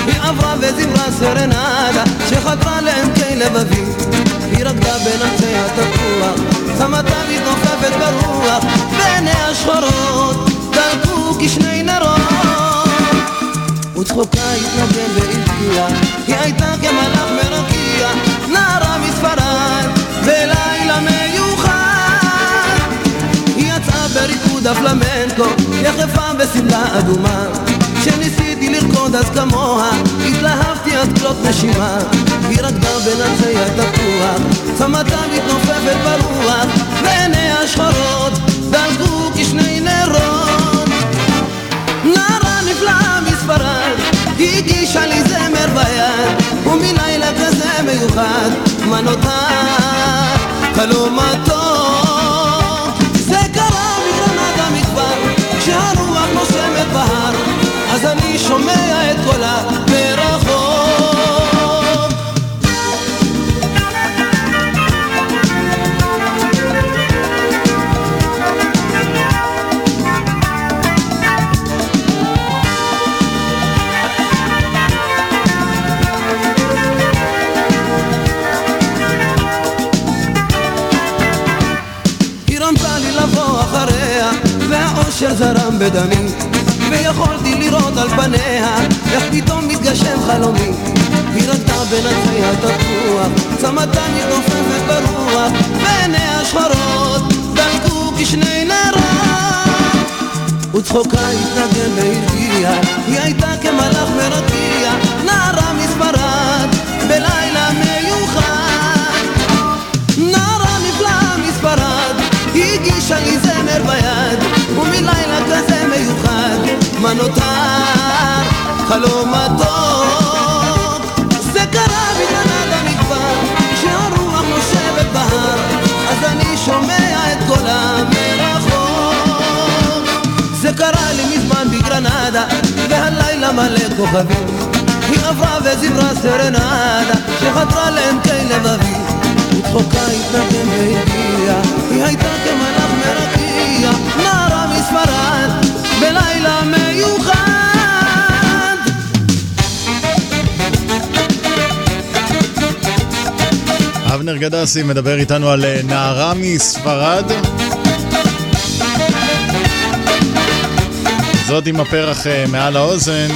היא עברה וזמרה סרנדה שחדרה לעמקי לבבי היא רקדה בין עצי התפוח חמתה מתנופפת ברוח ועיניה השחורות דלקו כשני נרות. וצחוקה התנגן והבקיע היא הייתה כמלאך מרקיע נערה מספרד בלילה מיוחד. היא יצאה בריקוד הפלמנקו יחפה בשמלה אדומה לרקוד אז כמוה התלהבתי עד כלות נשימה. היא רקדה בין עצי התפוח צמתה מתנופפת ברוח ועיניה השחורות דלקו כשני נרות. נערה נפלאה מספרד הגישה לי זמר ביד ומלילה כזה מיוחד מה נותר? חלום מתוק זה קרה בגרנדה מכבר כשהרוח נושמת בהר אז אני שומע קולה מרחוק היא רמזה לי לבוא אחריה והאושר זרם בדמי לראות על פניה איך פתאום מתגשם חלומי. היא רקדה בין עצי התפוח צמתה מתנופפת ברוח ועיניה השחורות דלקו כשני נרות וצחוקה התנגן והרגיע היא הייתה כמלאך מרקיע מה נותר חלום מתוק זה קרה בגנדה מכבר כשהרוח נושבת בהר אז אני שומע את קולה מרחוק זה קרה לי מזמן בגרנדה והלילה מלא כוכבים. היא עברה וזמרה סרנדה שחדרה לעמקי לבבי. וצחוקה התנגן והגיע היא הייתה כמלאך מרקיע נערה מספרד אבנר גדסי מדבר איתנו על אה, נערה מספרד. זאת עם הפרח אה, מעל האוזן.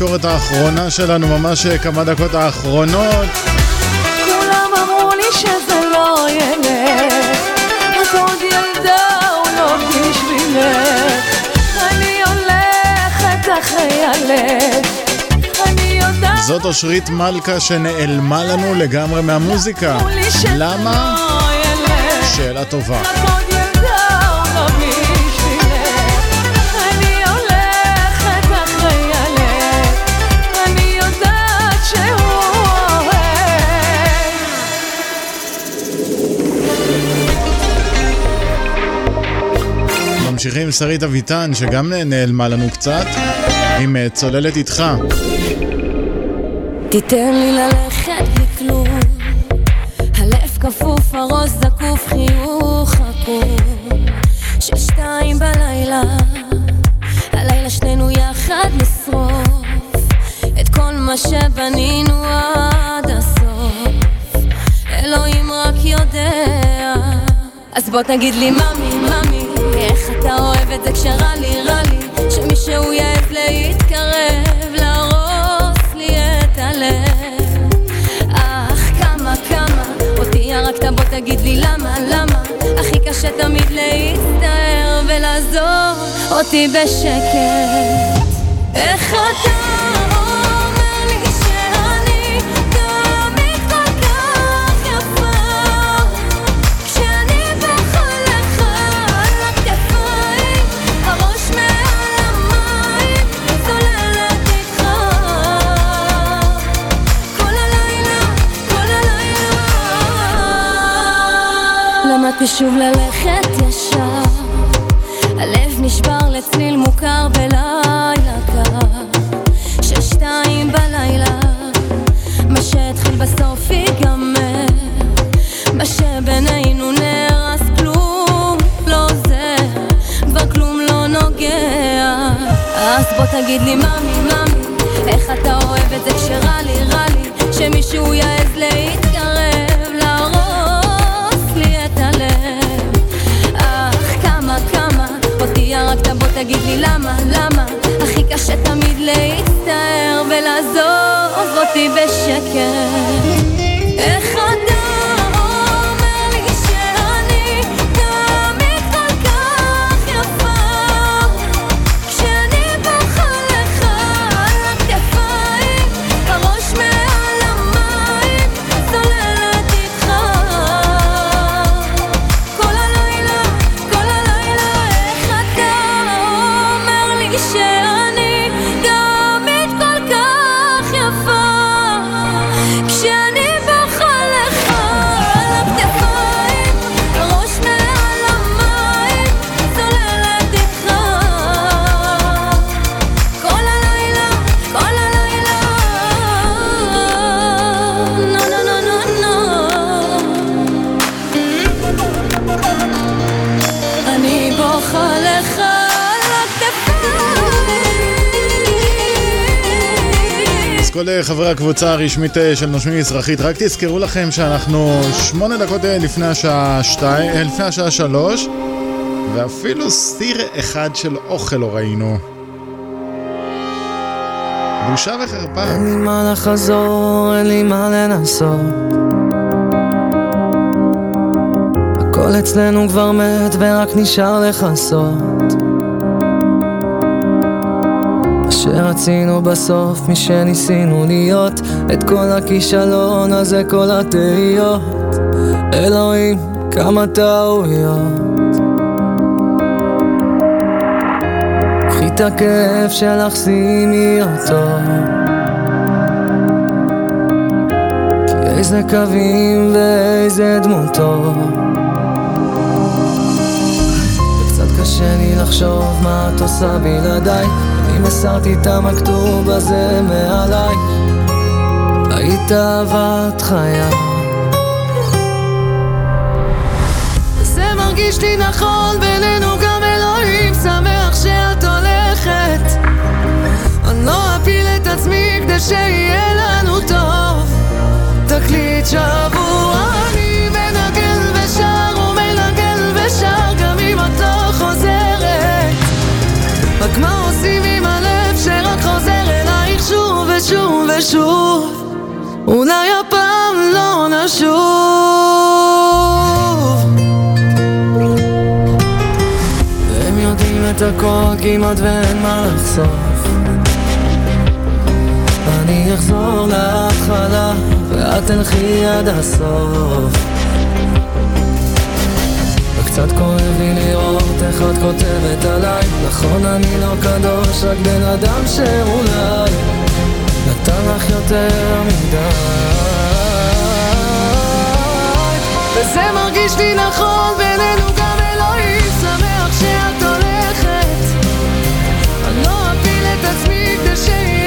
הישורת האחרונה שלנו, ממש אה, כמה דקות האחרונות. כולם אמרו לי שזה לא ילך, אז עוד ילדה הוא לא בשבילך. אני הולכת אחרי הלב. זאת אושרית מלכה שנעלמה לנו לגמרי מהמוזיקה. למה? לא שאלה טובה. ממשיכים עם שרית אביטן, שגם נעלמה לנו קצת, עם אה, צוללת איתך. תיתן לי ללכת בכלום, הלב כפוף, הראש זקוף, חיוך עקום, ששתיים בלילה, הלילה שנינו יחד נשרוף, את כל מה שבנינו עד הסוף, אלוהים רק יודע, אז בוא תגיד לי מה מי כשרע לי, רע לי שמישהו יעז להתקרב להרוס לי את הלב. אך כמה כמה אותי הרגת בוא תגיד לי למה למה? הכי קשה תמיד להצטער ולעזוב אותי בשקט. איך אתה הלילה למדתי שוב ללכת ישר. הלב נשבר לצליל מוכר בלילה קר. של שתיים בלילה מה שהתחיל בסוף ייגמר. מה שבינינו נהרס כלום לא עוזר כבר כלום לא נוגע. אז בוא תגיד לי ממי ממי איך אתה אוהב את זה כשרע לי רע לי שמישהו יעז תגיד לי למה למה? הכי קשה תמיד להצטער ולעזוב אותי בשקט איך אתה חברי הקבוצה הרשמית אה, של נושמים מזרחית, רק תזכרו לכם שאנחנו שמונה דקות אה, לפני השעה שתיים, אה, לפני השעה שלוש, ואפילו סיר אחד של אוכל לא ראינו. בושה וחרפה. אין לי מה לחזור, אין לי מה לנסות. הכל אצלנו כבר מת ורק נשאר לכסות. שרצינו בסוף, מי שניסינו להיות, את כל הכישלון הזה, כל התהיות. אלוהים, כמה טעויות. קחי את הכאב שלך, שימי אותו. כי איזה קווים ואיזה דמותו. קשה לי לחשוב מה את עושה בלעדיי. אם הסרתי את המכתוב הזה מעליי, היית אהבת חיי. זה מרגיש לי נכון בינינו גם אלוהים שמח שאת הולכת. אני לא אפיל את עצמי כדי שיהיה לנו טוב. תקליט לא חוזרת. רק חוזר אלייך שוב ושוב ושוב אולי הפעם לא נשוב. הם יודעים את הכל כמעט ואין מה לחשוף. אני אחזור להתחלה ואת תלכי עד הסוף. וקצת כואב לי איך את כותבת עליי נכון אני לא קדוש, רק בן אדם שאולי נתן לך יותר מדי. וזה מרגיש לי נכון בינינו גם אלוהים שמח שאת הולכת. אני לא אפיל את עצמי שיהיה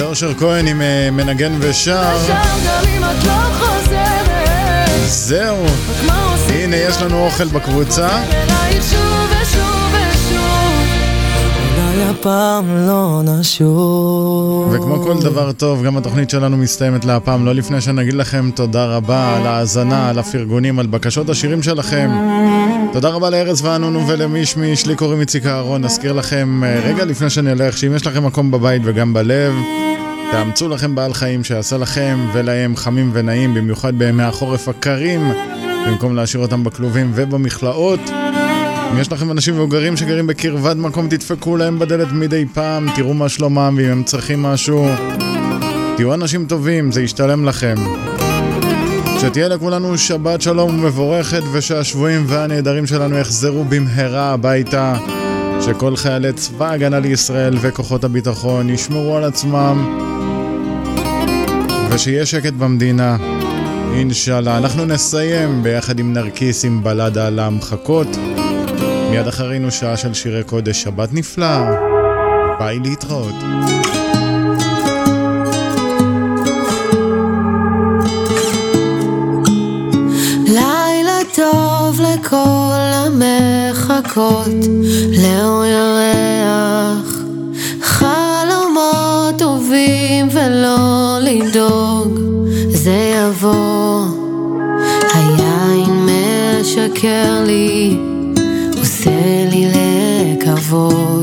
זה אושר כהן עם אה, מנגן ושר. לא. זהו. הנה, יש לנו אוכל בקבוצה. הפעם לא נשוב. וכמו כל דבר טוב, גם התוכנית שלנו מסתיימת להפעם. לא לפני שנגיד לכם תודה רבה על ההאזנה, על הפרגונים, על בקשות השירים שלכם. תודה רבה לארז וענונו ולמישמיש, לי קוראים איציק אהרון. נזכיר לכם אה, רגע לפני שאני הולך, שאם יש לכם מקום בבית וגם בלב, תאמצו לכם בעל חיים שיעשה לכם ולהם חמים ונעים, במיוחד בימי החורף הקרים, במקום להשאיר אותם בכלובים ובמכלאות. אם יש לכם אנשים מבוגרים שגרים בקרבת מקום, תדפקו להם בדלת מדי פעם, תראו מה שלומם, ואם הם צריכים משהו, תהיו אנשים טובים, זה ישתלם לכם. שתהיה לכולנו שבת שלום ומבורכת, ושהשבויים והנעדרים שלנו יחזרו במהרה הביתה. שכל חיילי צבא ההגנה לישראל וכוחות הביטחון ישמרו על עצמם, ושיהיה שקט במדינה. אינשאללה. אנחנו נסיים ביחד עם נרקיס עם בלדה על ההמחקות. מיד אחרינו שעה של שירי קודש, שבת נפלא. ביי להתראות. טוב לכל המחכות לאור ירח טובים ולא לדאוג זה יבוא. היין משקר לי עושה לי לקוות